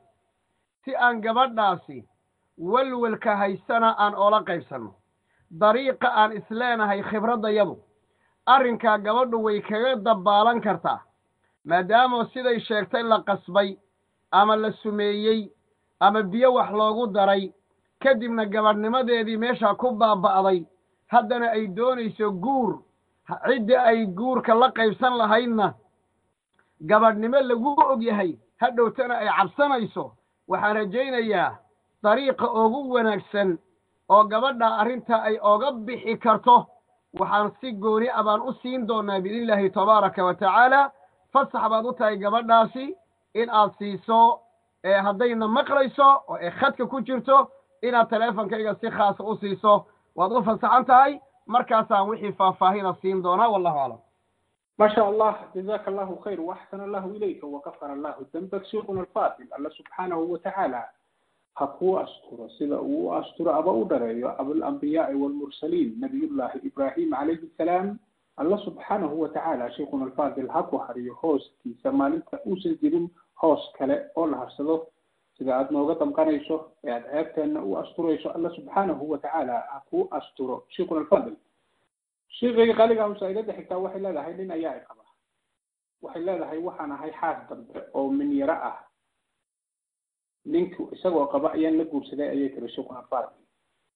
si aan gabadhaasi welwelka haysana aan oola qaybsanno dariiqa aan isleenahay khibraddayadu arrinkaa gabadhu way kaga dabbaalan kartaa maadaama siday sheegtay la qasbay ama la sumeeyey ama biyo wax loogu daray. Kadibna gabadhnimadeedii meeshaa ku baaba'day. Haddana ay doonayso guur. Ciddii ay guurka la qaybsan lahaydna. Gabadhnimo lagu og yahay hadhowtana ay cabsanayso. Waxaan rajaynayaa dariiqa ugu wanaagsan oo gabadha arrinta ay oga bixi karto waxaan si gooni a baan u siin doonaa biidnillaahi tabaaraka wa tacaala fasax baad u tahay gabadhaasi in aad siiso haddayna maqlayso oo ay khadka ku jirto inaad teleefonkayga si khaasa u siiso waad u fasaxan tahay markaasaan wixii faahfaahina siin doonaa wallahu aclam ما شاء الله جزاك الله خير وأحسن الله إليك وغفر الله ذنبك شيخنا الفاضل الله سبحانه وتعالى ha kuu asturo sida uu u asturo aba u dhareeyo abulambiyaai wlmursaliin nabiyullaahi ibraahim calayhi salaam. Alla subxaanahu watacaala sheikhuna alfaadil ha ku hariyo hooskiisa maalinta uusan jirin hoos kale oo la harsado. Sida aada nooga damqanayso ee aada ceebteenna u asturayso alla subxaanahu watacaala ha kuu asturo. Sheikhuna alfaadil sheikayga qaaliga hawsaailada xigtaa waxay leedahay nin ayaa iqaba waxay leedahay waxaan ahay xaas dambe oo min yaro ah ninku isagoo qaba ayaan la guursaday ayay tiri sheikhuna alfadl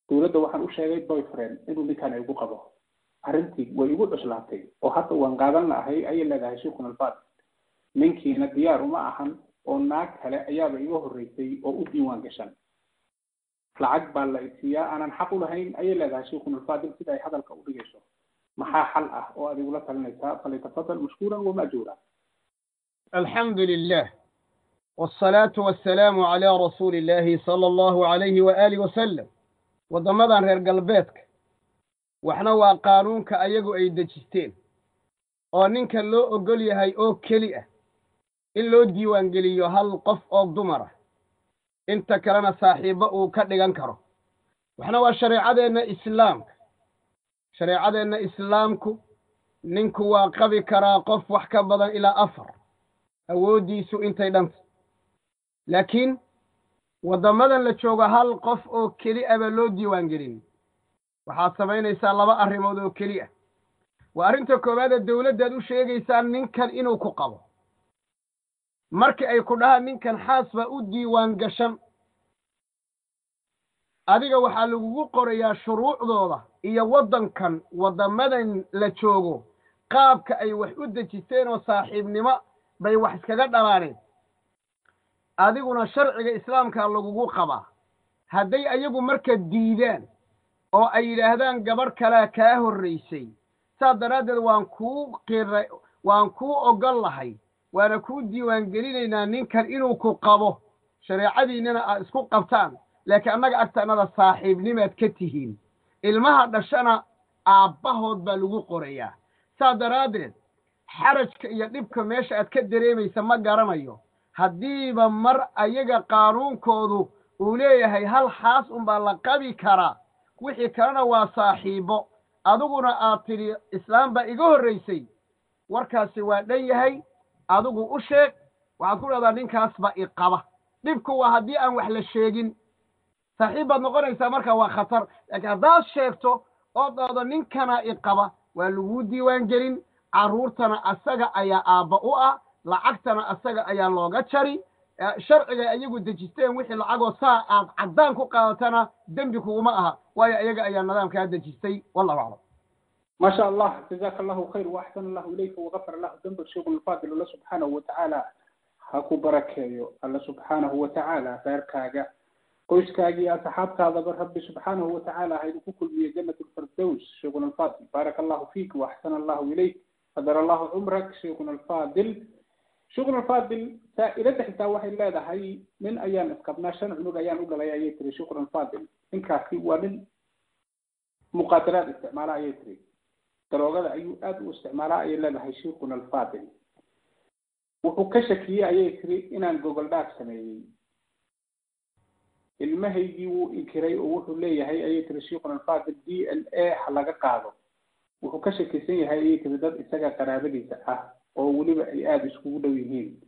dowladda waxaan u sheegay boyfriend inuu ninkan igu qabo. Arrintii way igu cuslaatay oo hadda waan qaadan lahay ayay leedahay sheikhuna alfadl ninkiina diyaar uma ahan oo naag kale ayaaba iga horreysay oo u diiwaan gashan. Lacag baa la isiiyaa aanan xaq u lahayn ayay leedahay sheikhuna alfadil sida ay hadalka u dhigayso. Maxaa xal ah oo aad igula talinaysaa? Falyatafadal mashkuuran wamaajuura alxamdu lilah waalsalaatu wassalaamu calaa rasuuli illaahi sala allahu alayhi waaalih wasalam waddamadan reer galbeedka waxna waa qaanuunka ayagu ay dejisteen oo ninka loo ogol yahay oo keli ah in loo diiwaangeliyo hal qof oo dumar ah inta kalena saaxiibbo uu ka dhigan karo waxna waa shareecadeenna islaamka shareecadeenna islaamku ninku waa qabi karaa qof wax ka badan ilaa afar awooddiisu intay dhanta laakiin waddamadan la joogo hal qof oo keli aba loo diiwaangelin waxaad samaynaysaa laba arrimood oo keli ah. Waa arrinta koowaadee dawladdaad u sheegaysaa ninkan inuu ku qabo. Markii ay ku dhahaan ninkan xaas baa u diiwaan gashan. Adiga waxaa lagugu qorayaa shuruucdooda iyo waddankan waddamadan la joogo. Qaabka ay wax u dejisteen oo saaxiibnimo bay wax iskaga dhalaaneen adiguna sharciga islaamkaa lagugu qabaa hadday ayagu marka diidaan oo ay yidhaahdaan gabadh kalea kaa horraysay saas daraaddeed waan kuu qiray waan kuu ogol lahay. Waana kuu diiwaangelinaynaa ninkan inuu ku qabo. Shareecadiinnana aad isku qabtaan laakiin annaga agtaannada saaxiibnimaad ka tihiin. Ilmaha dhashana aabbahood baa lagu qorayaa. Saas daraaddeed xarajka iyo dhibka meesha aad ka dareemaysa ma garanayo haddiiba mar ayaga qaanuunkoodu uu leeyahay hal xaas unbaa la qabi karaa. Wixii kalena waa saaxiibo. Adiguna aad tidhi islaam baa iga horraysay warkaasi waa dhan yahay adigu u sheeg. Waxaad ku dhahdaa ninkaas baa i qaba. Dhibku waa haddii aan wax la sheegin. Saaxiib baad noqonaysaa marka waa khatar. Laakiin haddaad sheegto oo dhahdo ninkana i qaba waa laguu diiwaan gelin. Carruurtana asaga ayaa aabba u ah lacagtana asaga ayaa looga jari sharciga ayagu dejisteen wixii lacagoo saa aad caddaan ku qaadatana dembi kuguma aha waayo ayaga ayaa nidaamkaa dejistay wallahu aclam ما شاء الله جزاك الله خير واحسن الله اليك وغفر الله ذنبك شيخ الفاضل الله سبحانه وتعالى هاكو بركيو الله سبحانه وتعالى خيركاغا qoyskaagii asxaabtaadaba rabbi subxaanahu watacaala ha idinku kulmiye janat lfirdows sheikhuna alfadil baaraka allahu fiik waaxsana allahu ilayk qadar allahu cumrak sheikhuna alfadil sheikhuna alfadil saa'ilada xitaa waxay leedahay nin ayaan isqabnaa shan cunug ayaan u dhalay ayay tiri sheikhuna alfadil ninkaasi waa nin muqaadaraad isticmaala ayay tiri daroogada ayuu aada u isticmaalaa ayay leedahay sheikhuna alfadil wuxuu ka shakiyey ayay tiri inaan gogol dhaaf sameeyey ilmahaygii wuu inkiray oo wuxuu leeyahay ayay tiri sheikhuna alfadil d n a ha laga qaado wuxuu ka shakisan yahay ayay tiri dad isaga qaraabadiisa ah oo weliba ay aada iskugu dhow yihiin.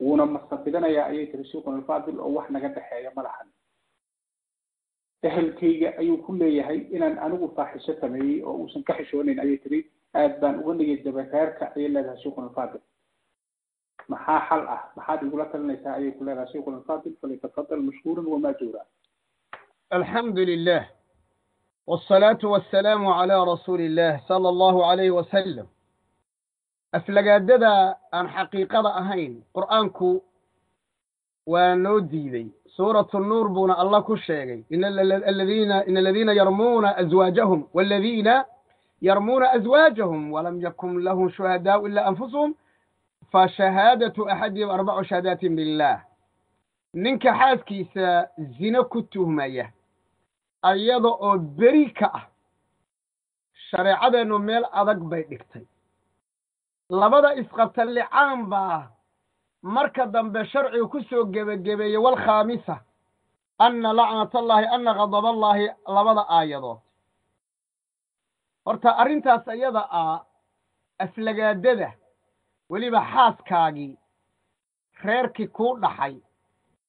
Wuuna masafidanayaa ayay tiri sheikhuna alfadil oo wax naga dhexeeya ma lahan. Ehelkayga ayuu ku leeyahay inaan anigu faaxisho sameeyey oo uusan ka xishoonayn ayay tiri. Aad baan uga dhigay dabareerka ayay leedahay sheikhuna alfadil maxaa xal ah? Maxaad igula talinaysaa? ayay ku leedahay sheikhuna alfadil falyatafadal mashkuuran wamaajuura alxamdu lilah wاsalaatu wasalaamu calaa rasuuli illah sala allahu alayh wasalam aflagaadada aan xaqiiqada ahayn qur'aanku waa noo diiday. Suuratu nuur buuna allah ku sheegay ina aladiina yarmuuna azwaajahum waladiina yarmuuna azwaajahum walam yakun lahum shuhadaau ila anfusuhum fashahaadatu axadihim arbacu shahaadaatin billah. Ninka xaaskiisa zine ku tuhmaya ayada oo beri ka ah shareecadeennu meel adag bay dhigtay labada isqabta licaan baa marka dambe sharcigu ku soo gebagebeeyey walkhaamisa anna lacnatallaahi anna ghadaballaahi labada aayadood. Horta arrintaas ayada ah aflagaadada weliba xaaskaagii reerkii kuu dhaxay.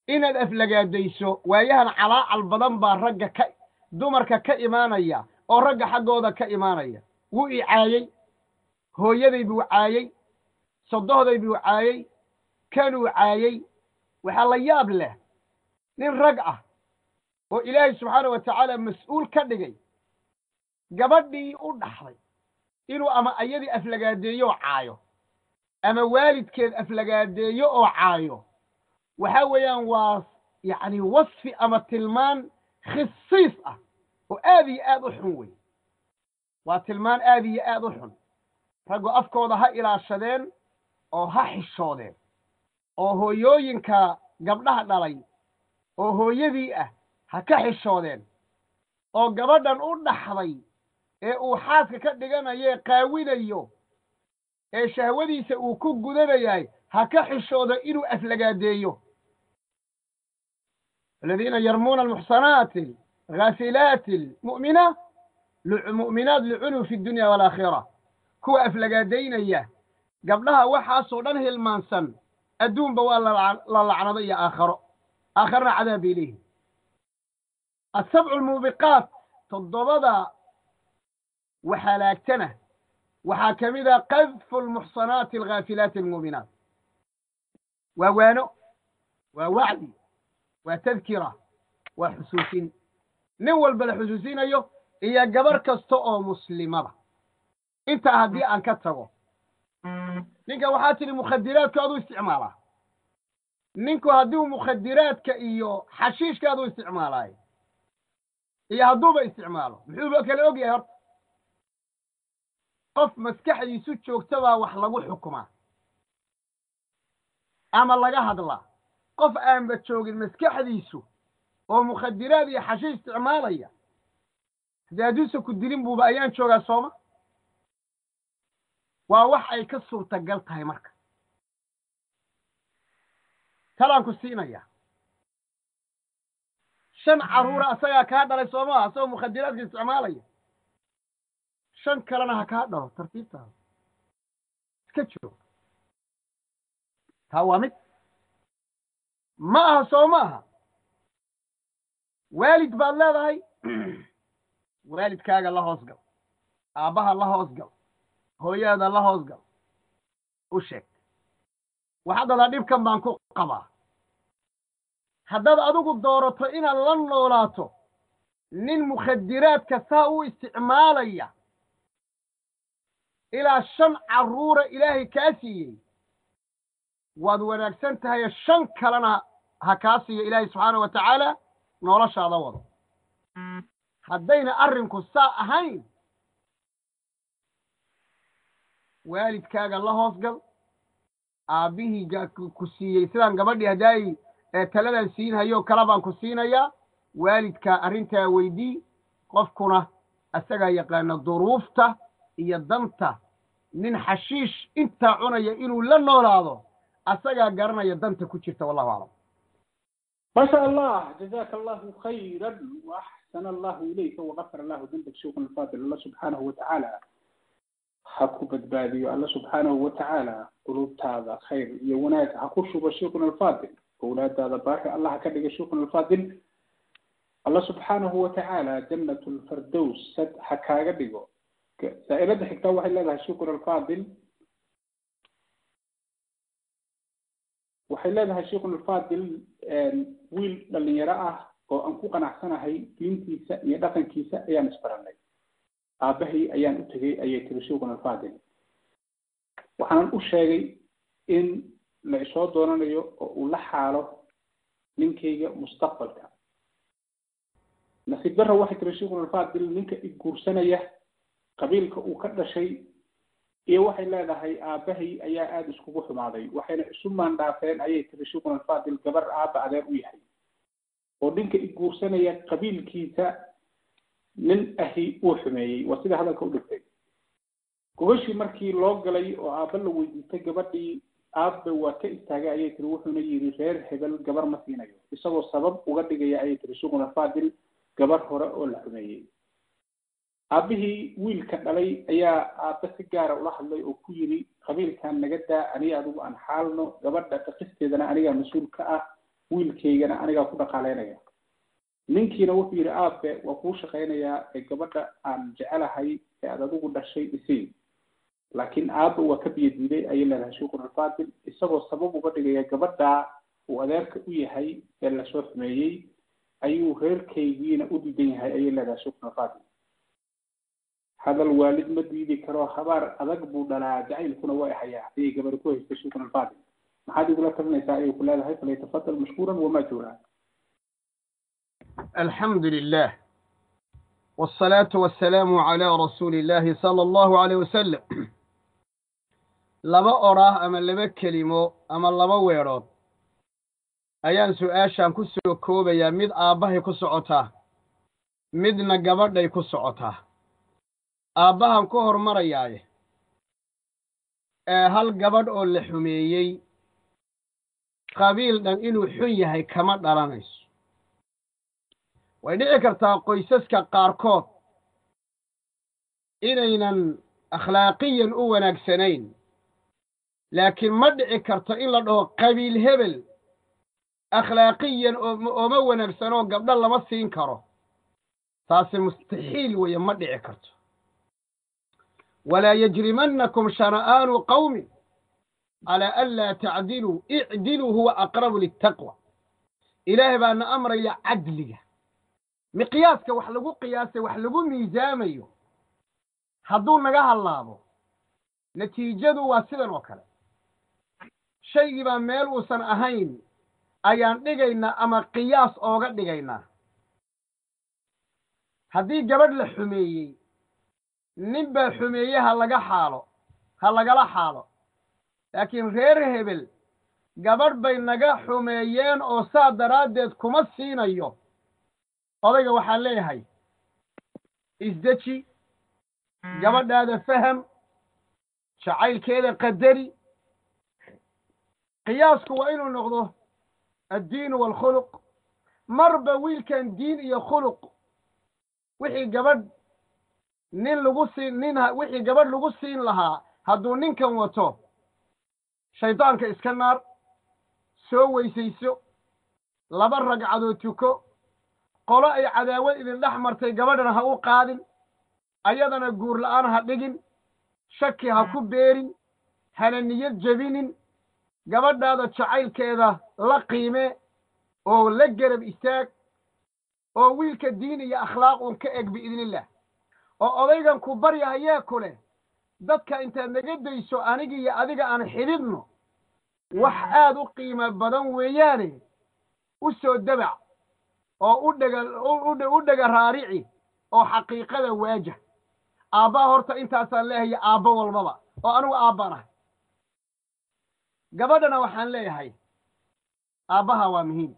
Inaad aflagaadayso waayahan calaacal badan baa ragga ka dumarka ka imaanaya oo ragga xaggooda ka imaanaya. Wuu i caayey hooyaday buu caayey sodohday buu caayey kanuu caayey waxaa la yaab leh nin rag ah oo ilaahay subxaana wa tacaala mas'uul ka dhigay gabadhii u dhaxday inuu ama ayadii aflagaadeeyo oo caayo ama waalidkeed aflagaadeeyo oo caayo. Waxa weeyaan waa yacni wasfi ama tilmaan khisiis ah oo aad iyo aad u xun wey waa tilmaan aad iyo aad u xun raggu afkooda ha ilaashadeen oo ha xishoodeen oo hooyooyinka gabdhaha dhalay oo hooyadii ah ha ka xishoodeen oo gabadhan u dhaxday ee uu xaaska ka dhiganayo ee qaawinayo ee shahwadiisa uu ku gudanayahay ha ka xishoodo inuu aflagaadeeyo. Aladiina yarmuuna almuxsanaati alghaafilaati almu'mina mu'minaat lucunuu fi dunya waalaakhira kuwa aflagaadaynaya. Gabdhaha waxaasoo dhan hilmaansan. Adduunba waa la lacnado iyo aakharo. Aakharana cadaab bay leeyihiin asabcu almuubiqaat toddobada waxalaagtana waxaa ka mid a qadfu almuxsanaati alghaafilaati almu'minaat waa waano waa wacdi waa tadkira waa xusuusin. Nin walba la xusuusinayo iyo gabar kasta oo muslimada intaa haddii aan ka tago ninka waxaa tidhi mukhadiraadku aduu isticmaalaa. Ninku hadduu mukhadiraadka iyo xashiishka aduu isticmaalaayo iyo hadduuba isticmaalo muxuuba kala og yahay horta? Qof maskaxdiisu joogta baa wax lagu xukumaa ama laga hadlaa. Qof aanba joogin maskaxdiisu oo mukhadiraad iyo xashiis isticmaalaya haddii hadduusa ku dilin buuba ayaan joogaa sooma waa wax ay ka suurtagal tahay marka. Talaan ku siinayaa shan carruura asagaa kaa dhalay soomaa asagoo mukhadiraadka isticmaalaya. Shan kalena ha kaa dhalo tartiibtaada iska joog taa waa mid. Ma aha soo ma aha. Waalid baad leedahay. Waalidkaaga la hoos gal. Aabbaha la hoos gal hooyaada la hoos gal. U sheeg. Waxaad dhadaa dhibkan baan ku qabaa. Haddaad adigu doorato inaad la noolaato nin mukhadiraadka saa u isticmaalaya ilaa shan carruura ilaahay kaa siiyey waad wanaagsan tahay shan kalena ha kaa siiyo ilaahay subxaana wa tacaala noloshaada wado. Haddayna arrinku saa ahayn waalidkaaga la hoos gal aabbihii ku siiyey sidaan gabadhii haddaay taladan siinhayo kala baan ku siinayaa waalidkaa arrintaa weydii qofkuna asagaa yaqaana duruufta iyo danta nin xashiish intaa cunaya inuu la noolaado asagaa garanaya danta ku jirta wallahu aclam ما شاء الله جزاك الله خيرا وأحسن الله إليك وغفر الله ذنبك شيخنا الفاضل الله سبحانه وتعالى ha ku badbaadiyo alla subxaanahu watacaala qulubtaada khayr iyo wanaag. Ha ku shubo sheikuna alfadil awlaadaada baaxi allah ha ka dhiga sheikuna alfadil. Alla subxaanahu watacaala jannat lfardows sad ha kaaga dhigo. Saa'ilada xigta waxay leedahay sheikuna alfadil. Waxay leedahay sheikuna alfadil wiil dhalinyaro ah oo aan ku qanacsanahay diintiisa iyo dhaqankiisa ayaan isbaranay aabbahay ayaan u tegey ayay tiri sheikhuna alfaadil waxaanan u sheegay in la isoo doonanayo oo uu la xaalo ninkayga mustaqbalka. Nasiib darra waxay tiri sheikhuna alfaadil ninka i guursanaya qabiilka uu ka dhashay iyo waxay leedahay aabbahay ayaa aada iskugu xumaaday. Waxayna isu maandhaafeen ayay tiri sheikhuna alfaadil gabar aabba adeer u yahay. Oo ninka i guursanaya qabiilkiisa nin ahi uu xumeeyey waa sida hadalka u dhigtay. Gogashii markii loo galay oo aabba la weydiistay gabadhii aabba waa ka istaagay ayay tiri wuxuuna yidhi reer hebel gabar ma siinayo. Isagoo sabab uga dhigaya ayay tiri sheikhuna alfaadil gabar hore oo la xumeeyey aabbihii wiilka dhalay ayaa aabbe si gaara ula hadlay oo ku yidhi qabiilkan naga daa aniga adigu aan xaalno. Gabadha dhaqisteedana anigaa mas'uul ka ah. Wiilkaygana anigaa ku dhaqaaleynaya ninkiina wuxuu yidhi aabe waa kuu shaqaynayaa ee gabadha aan jecelahay ee aad adigu dhashay isii laakiin aabba waa ka biyo diiday ayay leedahay sheikhuna alfaadil isagoo sabab uga dhigaya gabadha uu adeerka u yahay ee la soo xumeeyey ayuu reerkaygiina u diidan yahay ayay leedahay sheikhuna alfaadil hadal waalid ma diidi karo habaar adag buu dhalaa jacaylkuna waa hayaa ayay gabadhi ku haystay sheikhuna alfaadil maxaad igula talinaysaa ayay ku leedahay falyatafadal mashkuuran wamaajuura الحمد لله والصلاة والسلام على رسول الله صلى الله عليه وسلم laba orah ama laba kelimo ama laba weedhood ayaan su-aashaan ku soo koobayaa mid aabbahay ku socotaa midna gabadhay ku socotaa aabbahan ku hormarayaaye ee hal gabadh oo la xumeeyey qabiil dhan inuu xun yahay kama dhalanayso way dhici kartaa qoysaska qaarkood inaynan akhlaaqiyan u wanaagsanayn. Laakiin ma dhici karto in la dhaho qabiil hebel akhlaaqiyan ooma wanaagsanoo gabdho lama siin karo. Taasi mustaxiil weeye ma dhici karto. Walaa yajrimannakum shana'aanu qawmin calaa an laa tacdiluu icdiluu huwa aqrabu liltaqwa ilaahay baana amraya cadliga miqyaaska wax lagu qiyaasay wax lagu miisaamayo hadduu naga hallaabo natiijadu waa sidan oo kale. Shaygii baa meel uusan ahayn ayaan dhigaynaa ama qiyaas ooga dhigaynaa. Haddii gabadh la xumeeyey nin baa xumeeye ha laga xaalo ha lagala xaalo. Laakiin reer hebel gabadh bay naga xumeeyeen oo saa daraaddeed kuma siinayo odayga waxaan leeyahay isdeji gabadhaada faham jacaylkeeda qadari. Qiyaasku waa inuu noqdo addiinu waalkhuluq marba wiilkan diin iyo khuluq. Wixii gabadh nin lagu siin nin wixii gabadh lagu siin lahaa hadduu ninkan wato shaydaanka iska naar. Soo weysayso laba ragcadood tuko qolo ay cadaawad idin dhex martay gabadhana ha u qaadin ayadana guur la'aan ha dhigin shaki ha ku beerin hana niyad jebinin gabadhaada jacaylkeeda la qiime oo la gerab istaag oo wiilka diin iyo akhlaaq un ka eg biidniillah oo odaygan ku baryahayee ku leh dadka intaad naga dayso aniga iyo adiga aan xidhidno wax aad u qiimo badan weeyaane u soo dabac oo u dhega u dhega raarici oo xaqiiqada waajah aabbaha horta intaasaan leeyahay aabbo walbaba oo anigu aabbaan ahay gabadhana waxaan leeyahay aabbaha waa muhiim.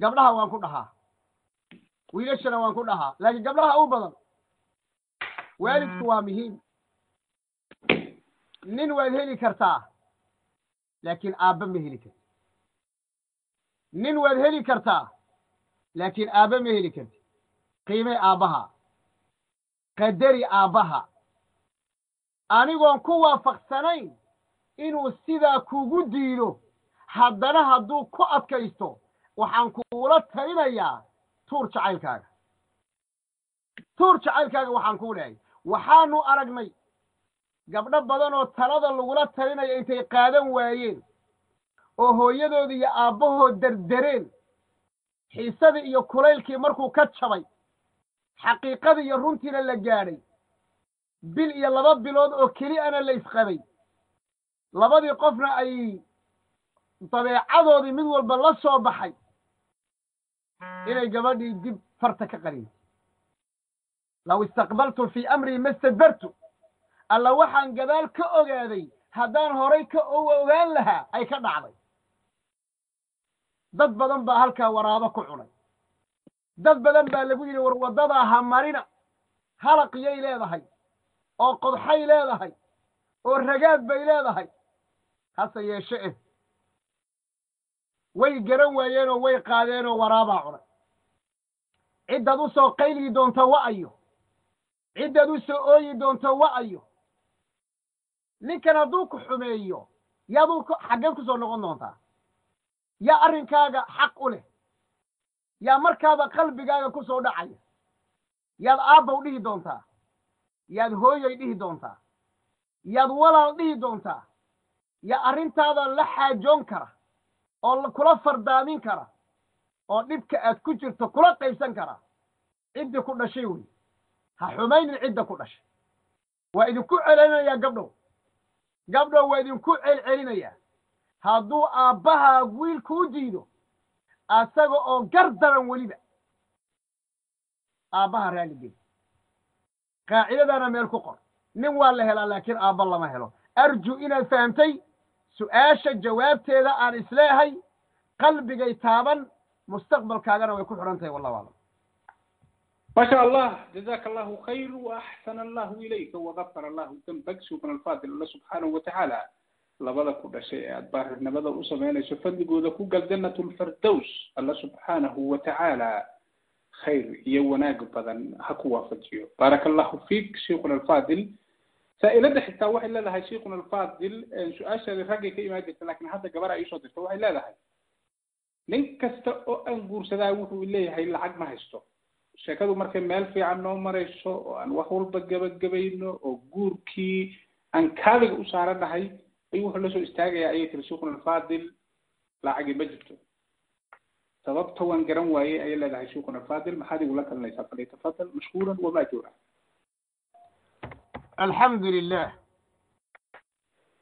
Gabdhaha waan ku dhahaa. Wiilashana waan ku dhahaa. Laakiin gabdhaha u badan waalidku waa muhiim. Nin waad heli kartaa laakiin aabba ma heli karti nin waad heli kartaa laakiin aabba ma heli karti qiime aabbaha. Qadari aabbaha. Anigoon ku waafaqsanayn inuu sidaa kugu diido. Haddana hadduu ku adkaysto waxaan kuula talinayaa tuur jacaylkaaga. Tuur jacaylkaaga waxaan kuu lehay. Waxaanu aragnay gabdho badan oo talada lagula talinaya intay qaadan waayeen oo hooyadoodii iyo aabbahood derdereen xiisadii iyo kulaylkii markuu ka jabay xaqiiqadii iyo runtiina la gaadhay bil iyo laba bilood oo keli'ana la isqabay. Labadii qofna ay dabeecadoodii mid walba la soo baxay inay gabadhii dib farta ka qaniintay law istaqbaltu fii amrii ma stadbartu alla waxaan gadaal ka ogaaday haddaan horay ka ogaan lahaa ay ka dhacday dad badan baa halkaa waraabo ku cunay. Dad badan baa lagu yidhi war waddadaa ha marina. Halaqiyay leedahay. Oo qodxay leedahay. Oo ragaad bay leedahay. Hase yeeshe eh. Way garan waayeenoo way qaadeenoo waraabaa cunay. Ciddaad u soo qayliyi doonto wa'ayo. Ciddaad u soo ooyi doonto wa'ayo. Ninkan hadduu ku xumeeyo yaaduu xaggeed ku soo noqon doontaa yaa arrinkaaga xaq u leh. Yaa markaaba qalbigaaga ku soo dhacaya yaad aabbaw dhihi doontaa. Yaad hooyay dhihi doontaa. Yaad walaal dhihi doontaa. Yaa arrintaada la xaajoon kara oo kula fardaamin kara oo dhibka aad ku jirto kula qaybsan kara. Ciddii ku dhashay wey. Ha xumaynin cidda ku dhashay. Waa idinku celcelinayaa gabdhow. Gabdhow waa idinku celcelinayaa hadduu aabbahaa wiil kuu diido asaga oo gar daran weliba aabbaha raalli geli. Qaacidadana meel ku qor. Nin waa la helaa laakiin aabba lama helo. Arju inaad fahamtay su'aasha jawaabteeda aan isleehay qalbigay taaban mustaqbalkaagana way ku xidhan tahay wallahu aclam. Masha allah jazaka allahu khayr wa allahu ilayka wagafara allahu dambak subana alfaadil alla subxaanahu wa tacaala labada ku dhashay ee aad baarirnimada u samaynayso fadligooda ku gal jannatu lfirdows alla subxaanahu wa tacaala khayr iyo wanaag badan ha ku waafajiyo. Baaraka allahu fiik sheikhuna alfaadil saa'ilada xitaa waxay leedahay sheikhuna alfaadil su'aashaadi raggay ka imaan jirta laakiin hadda gabara iisoo dirta waxay leedahay nin kasta oo aan guursadaa wuxuu leeyahay lacag ma haysto. Sheekadu markay meel fiican noo marayso oo aan wax walba gebagabayno oo guurkii aan kaadiga u saaranahay ayuu wuxuu lasoo istaagayaa ayay tiri sheikhuna alfaadil lacagi ma jirto sababta waan garan waayey ayay leedahay sheikhuna alfaadil maxaad igula talinaysaa falyatafadal mashkuuran wamaajuura الحمد لله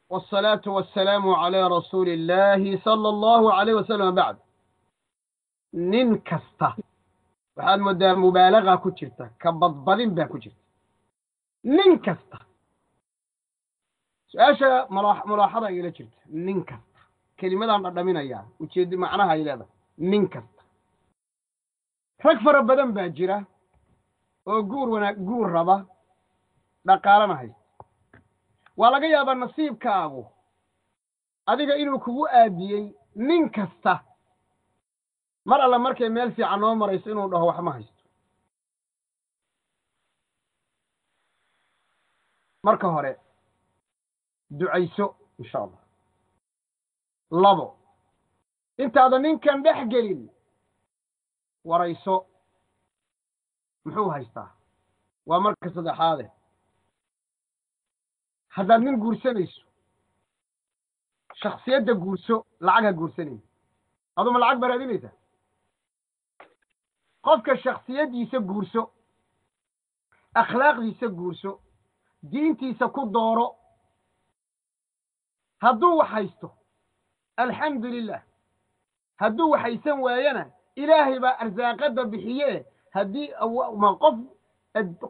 والصلاة والسلام على رسول الله صلى الله عليه وسلم بعد nin kasta waxaad moodaa mubaalagaa ku jirta ka badbadin baa ku jirta nin kasta su'aasha mulaaxada igala jirta nin kasta. Kelimadaan dhadhaminayaa ujeedi macnaha ay leedahay nin kasta. Rag fara badan baa jira oo guur wanaag guur raba dhaqaalana haysta waa laga yaabaa nasiibkaagu adiga inuu kugu aadiyey nin kasta. Mar alla markay meel fiican noo marayso inuu dhaho wax ma haysto. Marka hore ducayso insha allah labo intaada ninkan dhex gelin warayso muxuu haystaa? Waa marka saddexaade. Haddaad nin guursanayso shaksiyadda guurso lacag ha guursanaysa aduma lacag baa raadinaysaa? Qofka shaksiyaddiisa guurso akhlaaqdiisa guurso diintiisa ku dooro hadduu wax haysto alxamdu lilah hadduu wax haysan waayana ilaahay baa arsaaqadda bixiye haddii qof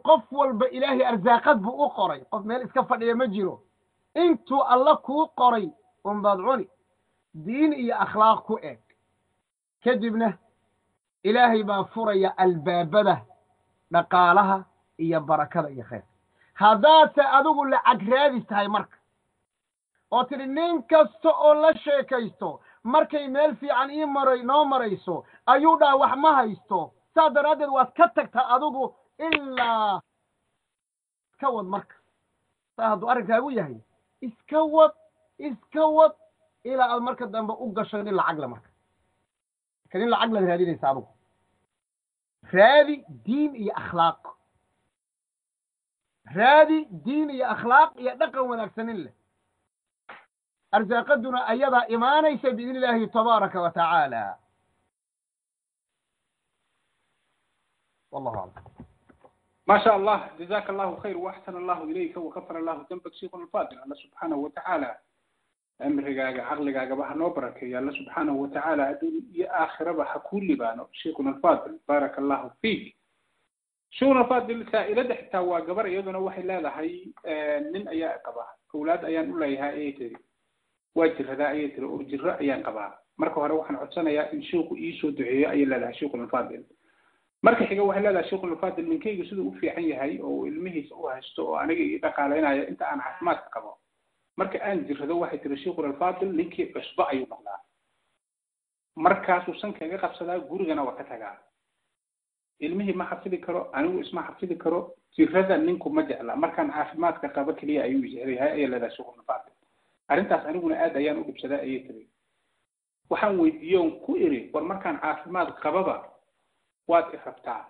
qof walba ilaahay arsaaqad buu u qoray. Qof meel iska fadhiya ma jiro. Intuu alla kuu qoray unbaad cuni. Diin iyo akhlaaq ku eg kadibna ilaahay baa furaya albaabada dhaqaalaha iyo barakada iyo khayrka haddaadse adigu lacag raadis tahay marka oo tidhi nin kasta oo la sheekaysto markay meel fiican ii maray noo marayso ayuu dhaha wax ma haysto. Saas daraaddeed waad ka tagtaa adigu ilaa iska wad marka. Saa hadduu arrinkaagu yahay iska wad iska wad ilaa aad marka dambe u gasho nin lacag le marka. Marka nin lacag laad raadinaysa adigu. Raadi diin iyo akhlaaq. Raadi diin iyo akhlaaq iyo dhaqan wanaagsanin leh arsaaqaduna ayadaa imaanaysa biidni illaahi tabaaraka wa tacaala wallahu aclam ما شاء الله جزاك الله خير وأحسن الله إليك وغفر الله ذنبك شيخنا الفاضل الله سبحانه وتعالى أمرقاga caqligaagaba ha noo barakeeyo alla subxaanahu watacaala adduun iyo aakhiraba ha kuu libaano sheikhuna alfadil baaraka allahu fiik sheikhuna alfadil saa'ilada xitaa waa gabar iyaduna waxay leedahay nin ayaa qaba awlaad ayaan u leeyahay ayay tiri waa jiradaa ayay tiri oo jiro ayaan qabaa. Marka hore waxaan codsanayaa in sheikhu iisoo duceeyo ayay leedahay sheikhuna alfadil marka xiga waxay leedahay sheikhuna alfadil ninkaygu siduu u fiican yahay oo ilmihiisa u haysto oo aniga ii dhaqaalaynaya inta aan caafimaadka qabo. Marka aan jirrado waxay tiri sheikhuna alfadil ninkii cusbo ayuu noqdaa. Markaasuu sanka iga qabsadaa gurigana waa ka tagaa. Ilmihii ma xafidi karo anigu isma xafidi karo jirrada ninku ma jecla markaan caafimaadka qabo keliya ayuu jecel yahay ayay leedahay sheikhuna alfadil arrintaas aniguna aad ayaan u dhibsadaa ayay tiri. Waxaan weydiiye on ku iri war markaan caafimaad qababa waad i rabtaa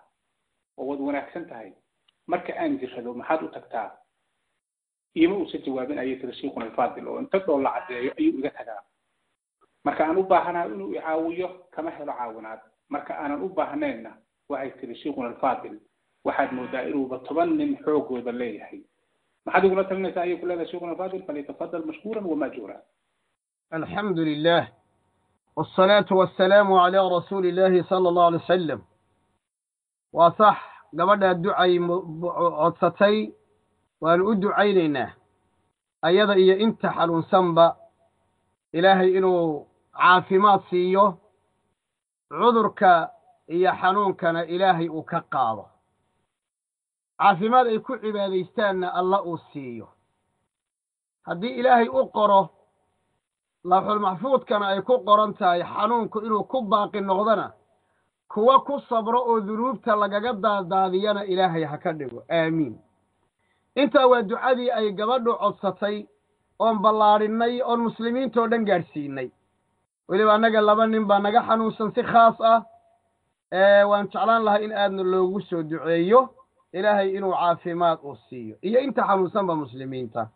oo waad wanaagsan tahay. Marka aan jirrado maxaad u tagtaa? Iima uusan jawaabin ayay tiri sheikhuna alfadil oo inta dhool la caddeeyo ayuu iga tagaa. Marka aan u baahanahay inuu icaawiyo kama helo caawinaad marka aanan u baahnayna waxay tiri sheikhuna alfadil waxaad moodaa inuuba toban nin xoogooda leeyahay maxaad igula talinaysaa ayay ku leedahay sheikhuna faadil falyatafadal mashkuuran wamajuura alxamdu lilah wasalaatu wasalaamu calaa rasuuli illaahi sala allahu alay wasalam waa sax gabadhaa ducay codsatay waanu u ducaynaynaa ayada iyo inta xanuunsanba ilaahay inuu caafimaad siiyo cudurka iyo xanuunkana ilaahay uu ka qaado caafimaad ay ku cibaadaystaanna alla uu siiyo. Haddii ilaahay u qoro lawxulmaxfuudkana ay ku qoran tahay xanuunku inuu ku baaqi noqdona kuwa ku sabro oo dunuubta lagaga daadaadiyana ilaahay ha ka dhigo. Aamiin. Intaa waa ducadii ay gabadhu codsatay oon ballaadhinnay oon muslimiintao dhan gaadhsiinay weliba annaga laba nin baa naga xanuunsan si khaas ah. Waan jeclaan lahaa in aadna loogu soo duceeyo ilaahay inuu caafimaad uu siiyo. Iyo inta xanuunsanba muslimiinta.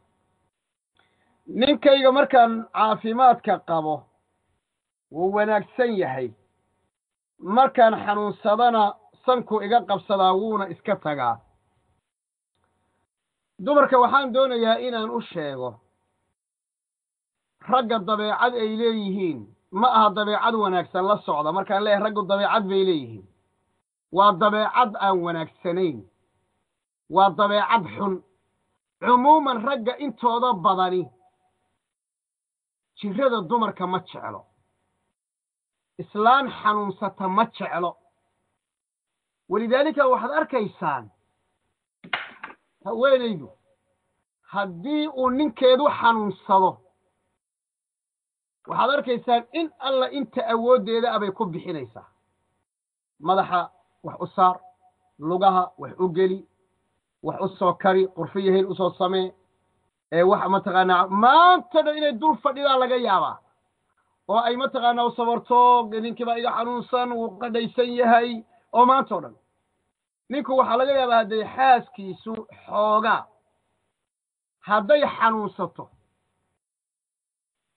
Ninkayga markaan caafimaadka qabo wuu wanaagsan yahay. Markaan xanuunsadana sanku iga qabsadaa wuuna iska tagaa. Dumarka waxaan doonayaa inaan u sheego ragga dabeecad ay leeyihiin ma aha dabeecad wanaagsan la socda. Markaan leeyahay raggu dabeecad bay leeyihiin. Waa dabeecad aan wanaagsanayn waa dabeecad xun. Cumuuman ragga intooda badani jirrada dumarka ma jeclo. Islaan xanuunsata ma jeclo. Walidaalika waxaad arkaysaan haweenaydu haddii uu ninkeedu xanuunsado waxaad arkaysaan in alla inta awooddeeda abay ku bixinaysaa. Madaxa wax u saar lugaha wax u geli wax u soo kari qurfiyo hel u soo samee ee wax mataqaanaa maanta dhan inay dul fadhidaa laga yaabaa oo ay mataqaanaa u sabarto ninkii baa iga xanuunsan wuu qadhaysan yahay oo maanta o dhan. Ninku waxaa laga yaabaa hadday xaaskiisu xoogaa hadday xanuunsato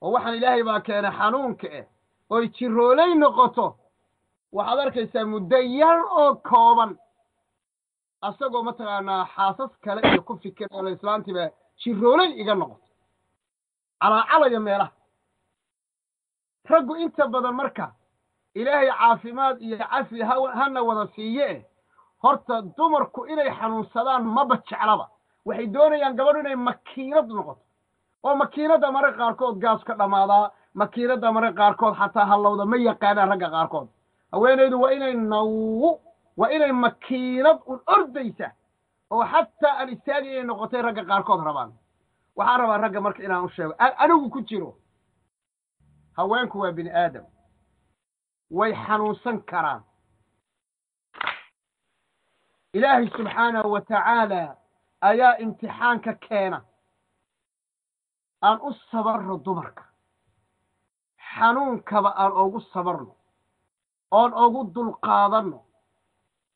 oo waxaan ilaahay baa keenay xanuunka eh oy jiroolay noqoto waxaad arkaysaa muddo yar oo kooban asagoo mataqaanaa xaasas kale iyo ku fikir oo islaantiiba jiroolay iga noqoto. Calaacalaya meelaha raggu inta badan marka ilaahay caafimaad iyo cafi hana wada siiye eh horta dumarku inay xanuunsadaan maba jeclaba. Waxay doonayaan gabadhu inay makiinad noqoto. Oo makiinadda mare qaarkood gaas ka dhammaadaa makiinadda mare qaarkood xataa hallowda ma yaqaanaan ragga qaarkood. Haweenaydu waa inay nawu waa inay makiinad un ordaysa oo xataa aan istaagi inay noqotay ragga qaarkood rabaan. Waxaan rabaa ragga marka inaan u sheego anigu ku jiro. Haweenku waa bini aadam. Way xanuunsan karaan. Ilaahay subxaanahu wa tacaala ayaa imtixaanka keena aan u sabarno dumarka. Xanuunkaba aan ogu sabarno oon ogu dulqaadanno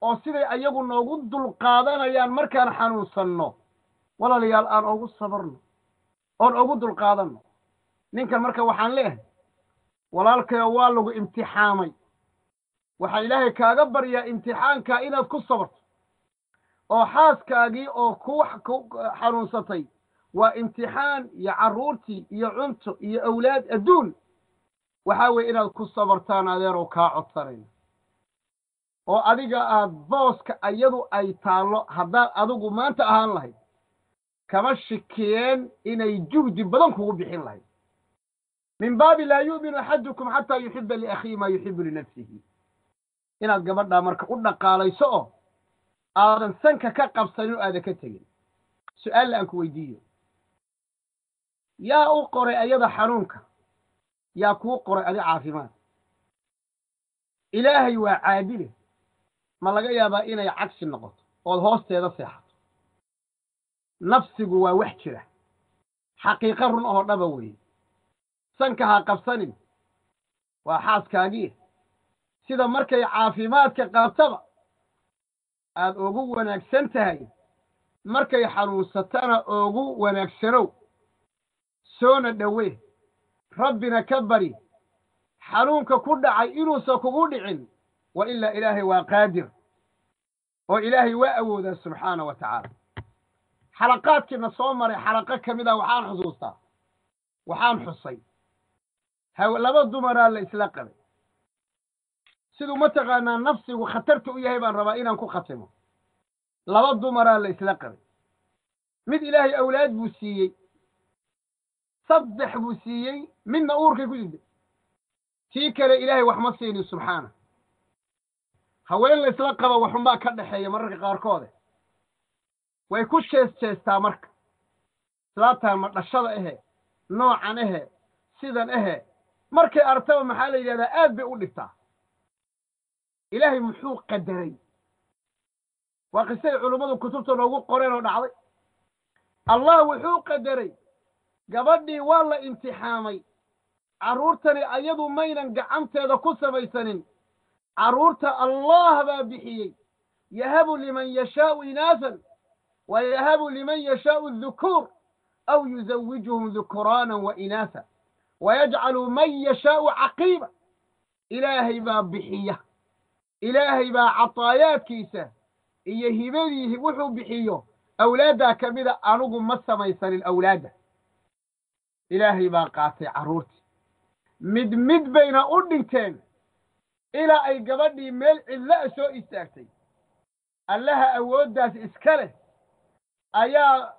oo siday ayagu noogu dulqaadanayaan markaan xanuunsanno. Walaalayaal aan ogu sabarno oon ogu dulqaadanno. Ninkan marka waxaan leehay walaalkayo waa lagu imtixaamay. Waxaa ilaahay kaaga baryaa imtixaankaa inaad ku sabarto. Oo xaaskaagii oo ku xanuunsatay waa imtixaan iyo carruurtii iyo cunto iyo awlaad adduun. Waxaa weeye inaad ku sabartaan adeerow kaa codsanayna oo adiga aad booska iyadu ay taallo haddaad adigu maanta ahaan lahayd kama shikiyeen inay juhdi badan kugu bixin lahayd. Min baabi laa yu'minu axadukum xataa yuxiba liakhiihi maa yuxibu linafsihi. Inaad gabadhaa marka u dhaqaalayso oo aadan sanka ka qabsanin oo aadan ka tegin. Su'aalla aan ku weydiiyo. Yaa u qoray ayada xanuunka? Yaa kuu qoray adi caafimaad? Ilaahay waa caadile ma laga yaabaa inay cagsi noqoto ood hoosteeda seexato. Nafsigu waa wax jira. Xaqiiqo run oo dhaba weeye. Sanka ha qabsanin. Waa xaaskaagii. Sida markay caafimaadka qaabtaba aad ugu wanaagsan tahay markay xanuunsatana ugu wanaagsanow soona dhowe rabbina ka bari. Xanuunka ku dhacay inuusan kugu dhicin wa ilaa ilaahay waa qaadir oo ilaahay waa awoodaa subxaana wa tacaala xalaqaadkiina soo maray xalaqo ka mid ah waxaan xusuustaa waxaan xusay laba dumaraa la isla qabay siduu mataqaanaa nafsigu khatarta u yahay baan rabaa inaan ku khatimo laba dumaraa la isla qabay mid ilaahay awlaad buu siiyey saddex buu siiyey midna uurkay ku siday tii kale ilaahay wax ma siinin subxaana haween la isla qaba waxunbaa ka dhexeeya mararka qaarkoode way ku jees jeestaa marka. Islaantaan ma dhashada ahe noocan ahe sidan ahe markay artaba maxaa la yidhahdaa? Aad bay u dhigtaa. Ilaahay muxuu qadaray. Waa qisay culummadu kutubta noogu qoreen oo dhacday. Allah wuxuu qadaray. Gabadhii waa la imtixaamay. Carruurtani ayadu maynan gacanteeda ku samaysanin carruurta allah baa bixiyey. Yahabu liman yashaa'u inaasan wa yahabu liman yashaa'u dhukuur aw yuzawijuhum dhukuraanan wa inaasa. Wayajcalu man yashaa'u caqiiba. Ilaahay baa bixiya. Ilaahay baa cataayaadkiisa iyo hibadii wuxuu bixiyo. Awlaaddaa ka mida anugu ma samaysanin awlaadda. Ilaahay baa qaatay carruurtii mid mid bayna u dhinteen ilaa ay gabadhii meel cidla'a soo istaagtay. Allaha awooddaas iska leh ayaa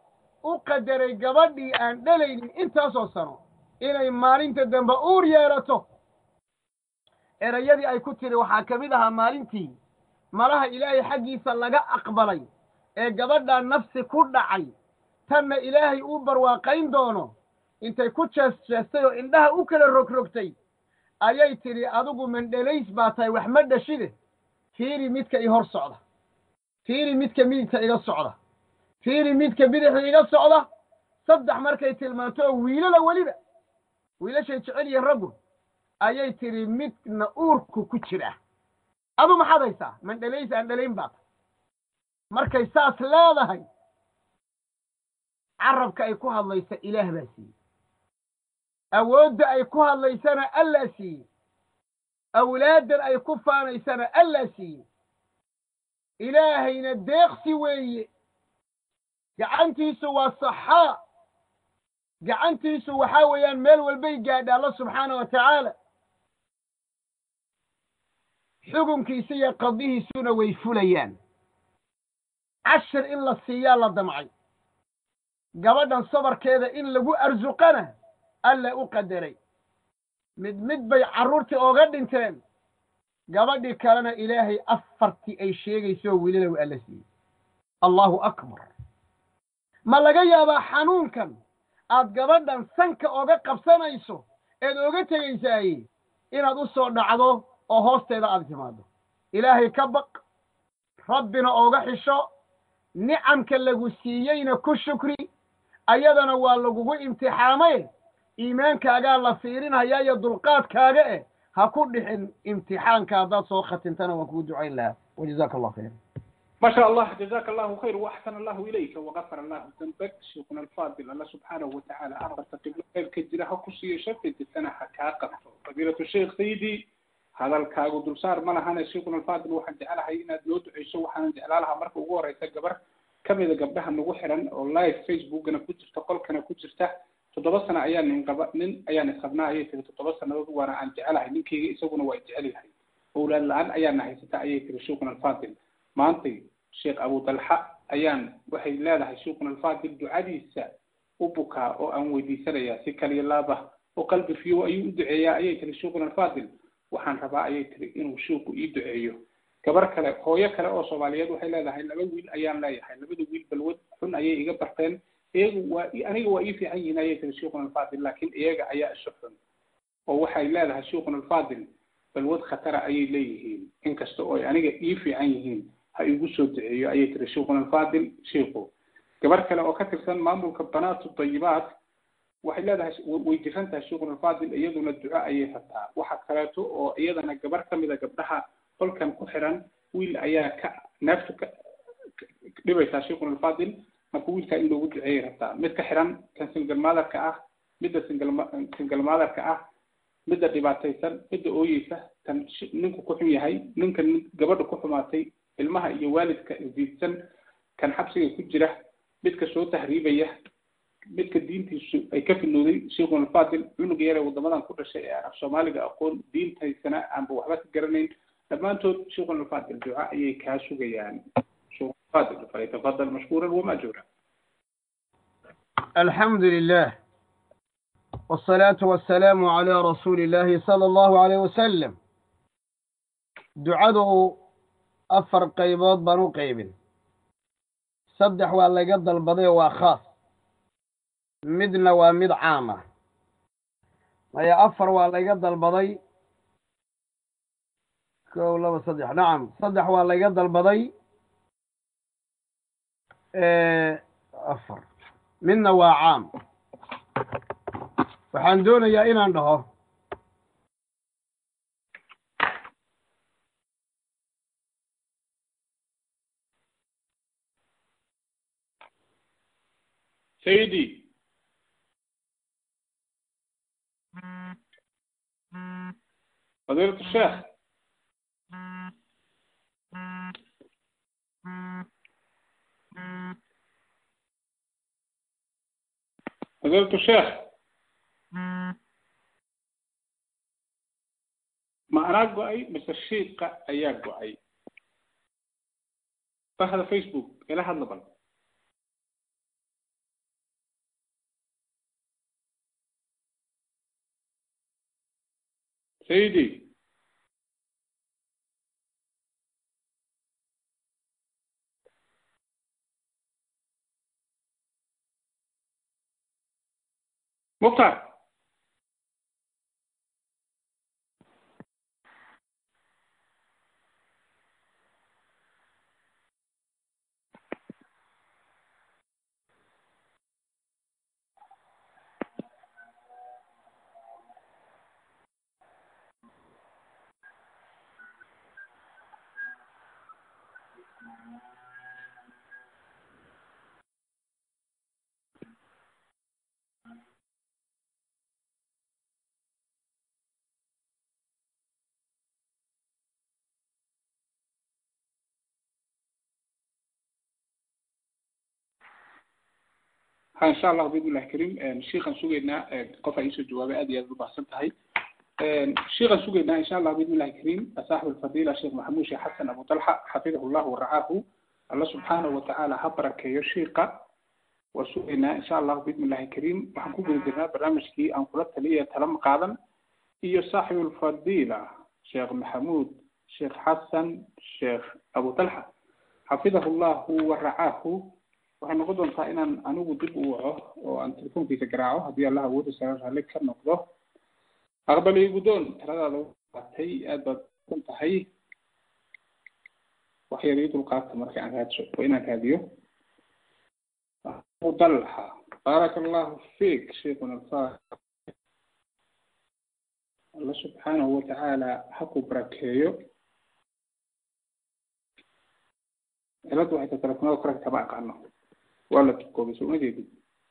u qadaray gabadhii aan dhalaynin intaasoo sano inay maalinta dambe uur yeelato. Erayadii ay ku tiri waxaa ka mid ahaa maalintii. Malaha ilaahay xaggiisa laga aqbalay ee gabadhaa nafsi ku dhacay. Tanna ilaahay uu barwaaqayn doono. Intay ku jees jeestay oo indhaha u kala rogrogtay ayay tidhi adigu mandhelays baa tahay wax ma dhashide. Fiiri midka i hor socda. Fiiri midka midigta iga socda. Fiiri midka bidixda iga socda. Saddex markay tilmaanto oo wiilala weliba wiilashay jecel yihiin raggu. Ayay tidhi midna uurku ku jira. Adu maxaad haysaa? Mandhelays aan dhalayn baa tahay. Markay saas leedahay carabka ay ku hadlaysa ilaah baa siiyey awoodda ay ku hadlaysana allaa siiyey awlaaddan ay ku faanaysana allaa siiyey ilaahayna deeqsi weeye. Gacantiisu waa saxaa. Gacantiisu waxaa weeyaan meel walbay gaadha alla subxaana wa tacaala. Xukunkiisa iyo qadihiisuna way fulayaan. Cashir in la siiyaa la damcay. Gabadhan sabarkeeda in lagu arsuqana alla u qadaray. Mid mid bay carruurtii ooga dhinteen. Gabadhii kalena ilaahay afartii ay sheegayso welilow alla siiyey. Allahu akbar. Ma laga yaabaa xanuunkan aad gabadhan sanka oga qabsanayso eed ooga tegaysaaye inaad u soo dhacdo oo hoosteeda aad timaado ilaahay ka baq rabbina ooga xisho nicamka lagu siiyeyna ku shukri ayadana waa lagugu imtixaamay iimaankaagaa la fiirinhayaa iyo dulqaadkaaga eh ha ku dhixin imtixaanka haddaad soo khatintana waan kugu ducayn lahaa wajazaaka allah khayr ما شاء الله جزاك الله خير واحسن الله اليك وغفر الله ذنبك شيخنا الفاضل الله سبحانه وتعالى اخر تقبل خير كجرا كسي شفت السنه حكاقه فضيلة الشيخ سيدي هذا الكاغو دولسار ما لهنا شيخنا الفاضل waxaan jecelahay inaad noo duceyso waxaan jeclaan lahaa marka ugu horeysa gabar kamida gabdhaha nagu xiran oo live facebookna ku jirta qolkana ku jirta toddoba sano ayaa nin qaba nin ayaan isqabnaa ayay tiri toddoba sanadood waana aan jecelahay ninkeyga isaguna waa jecel yahay. Owlaad la'aan ayaana haysata ayay tiri sheikhuna alfaadil maantay sheekh abu dalxa ayaan waxay leedahay sheikhuna alfaadil ducadiisa u bukaa oo aan weydiisanayaa si kaliya laaba oo qalbi fiyo ayuu u duceeyaa ayay tiri sheikhuna alfaadil waxaan rabaa ayay tiri inuu sheikhu ii duceeyo. Gabar kale hooyo kale oo soomaaliyeed waxay leedahay laba wiil ayaan leeyahay labada wiil balwad xun ayay iga barteen iyagu waa aniga waa ii fiican yihiin ayay tiri sheikhuna alfaadil laakiin iyaga ayaa xun oo waxay leedahay sheikhuna alfaadil balwad khatara ayay leeyihiin inkasta oo ay aniga ii fiican yihiin ha igu soo duceeyo ayay tiri sheikhuna alfaadil sheikhu. Gabar kale oo ka tirsan maamulka banaatu dayibaat waxay leedahay way jiran tahay sheikhuna alfaadil iyaduna duco ayay rabtaa waxa kaleeto oo iyadana gabar kamida gabdhaha qolkan ku xiran wiil ayaa ka neeftu ka dhibaysaa sheikhuna alfaadil marka wiilkaa in loogu duceeyay rabtaa? Mid ka xiran kan single motherka ah midda single motherka ah midda dhibaataysan midda ooyeysa kan ninku ku xun yahay ninka gabadha ku xumaatay ilmaha iyo waalidka isdiidsan kan xabsiga ku jira midka soo tahriibaya midka diintiisu ay ka finowday sheikhuna alfaadil cunuga yar ee waddamadan ku dhashay ee af soomaaliga aqoon diintaysana aanba waxba ka garanayn. Dhammaantood sheikhuna alfaadil duco ayay kaa sugayaan sheikhuna alfaadil falyatafadal mashkuuran wamaajuura الحمد لله والصلاة والسلام على رسول الله صلى الله عليه وسلم ducadu afar qaybood baan u qaybin saddex waa laga dalbaday oo waa khaas midna waa mid caam ah maya afar waa laga dalbaday kow laba saddex nacam saddex waa laga dalbaday afar. Midna waa caam. Waxaan doonayaa inaan dhaho. Sayidi fadiilat sheekh حضرت الشيخ ma anaa go'ay mise shiiqa ayaa go'ay bahda facebook ila hadla bal sayidi mukhtar ha insha allahu bismillahi karim shiikan sugaynaa qof ay isoo jawaabay aad iyo aad ubahsan tahay. Shiikan sugaynaa insha allah bismillahi karim saaxib alfadila sheekh maxamuud sheekh xasan abu talxa xafidahu llah waracaahu alla subxaanahu watacaala ha barakeeyo shiika waa sugaynaa insha allahu bismillahi karim. Waxaan ku guda jirnaa barnaamijkii aan kula taliya talama qaadan iyo saaxib alfadila sheekh maxamuud sheekh xasan sheekh abu talxa xafidahu llahu waracaahu waxay noqon doontaa inaan anigu dib u waco oo aan telefoonkiisa garaaco haddii allah awooda salaan ka noqdo. Aqbali guddoon taladaada qaatay aad baad san tahay. Wax yar ii dulqaata marka aan raadso waa inaan raadiyo. Dalxa baaraka allahu fiik sheikhuna alfa alla subxaanahu watacaala ha ku barakeeyo. Ciladu waxay tahay telefoonada koreka kama aqaano waa la dukoobay soo jeedid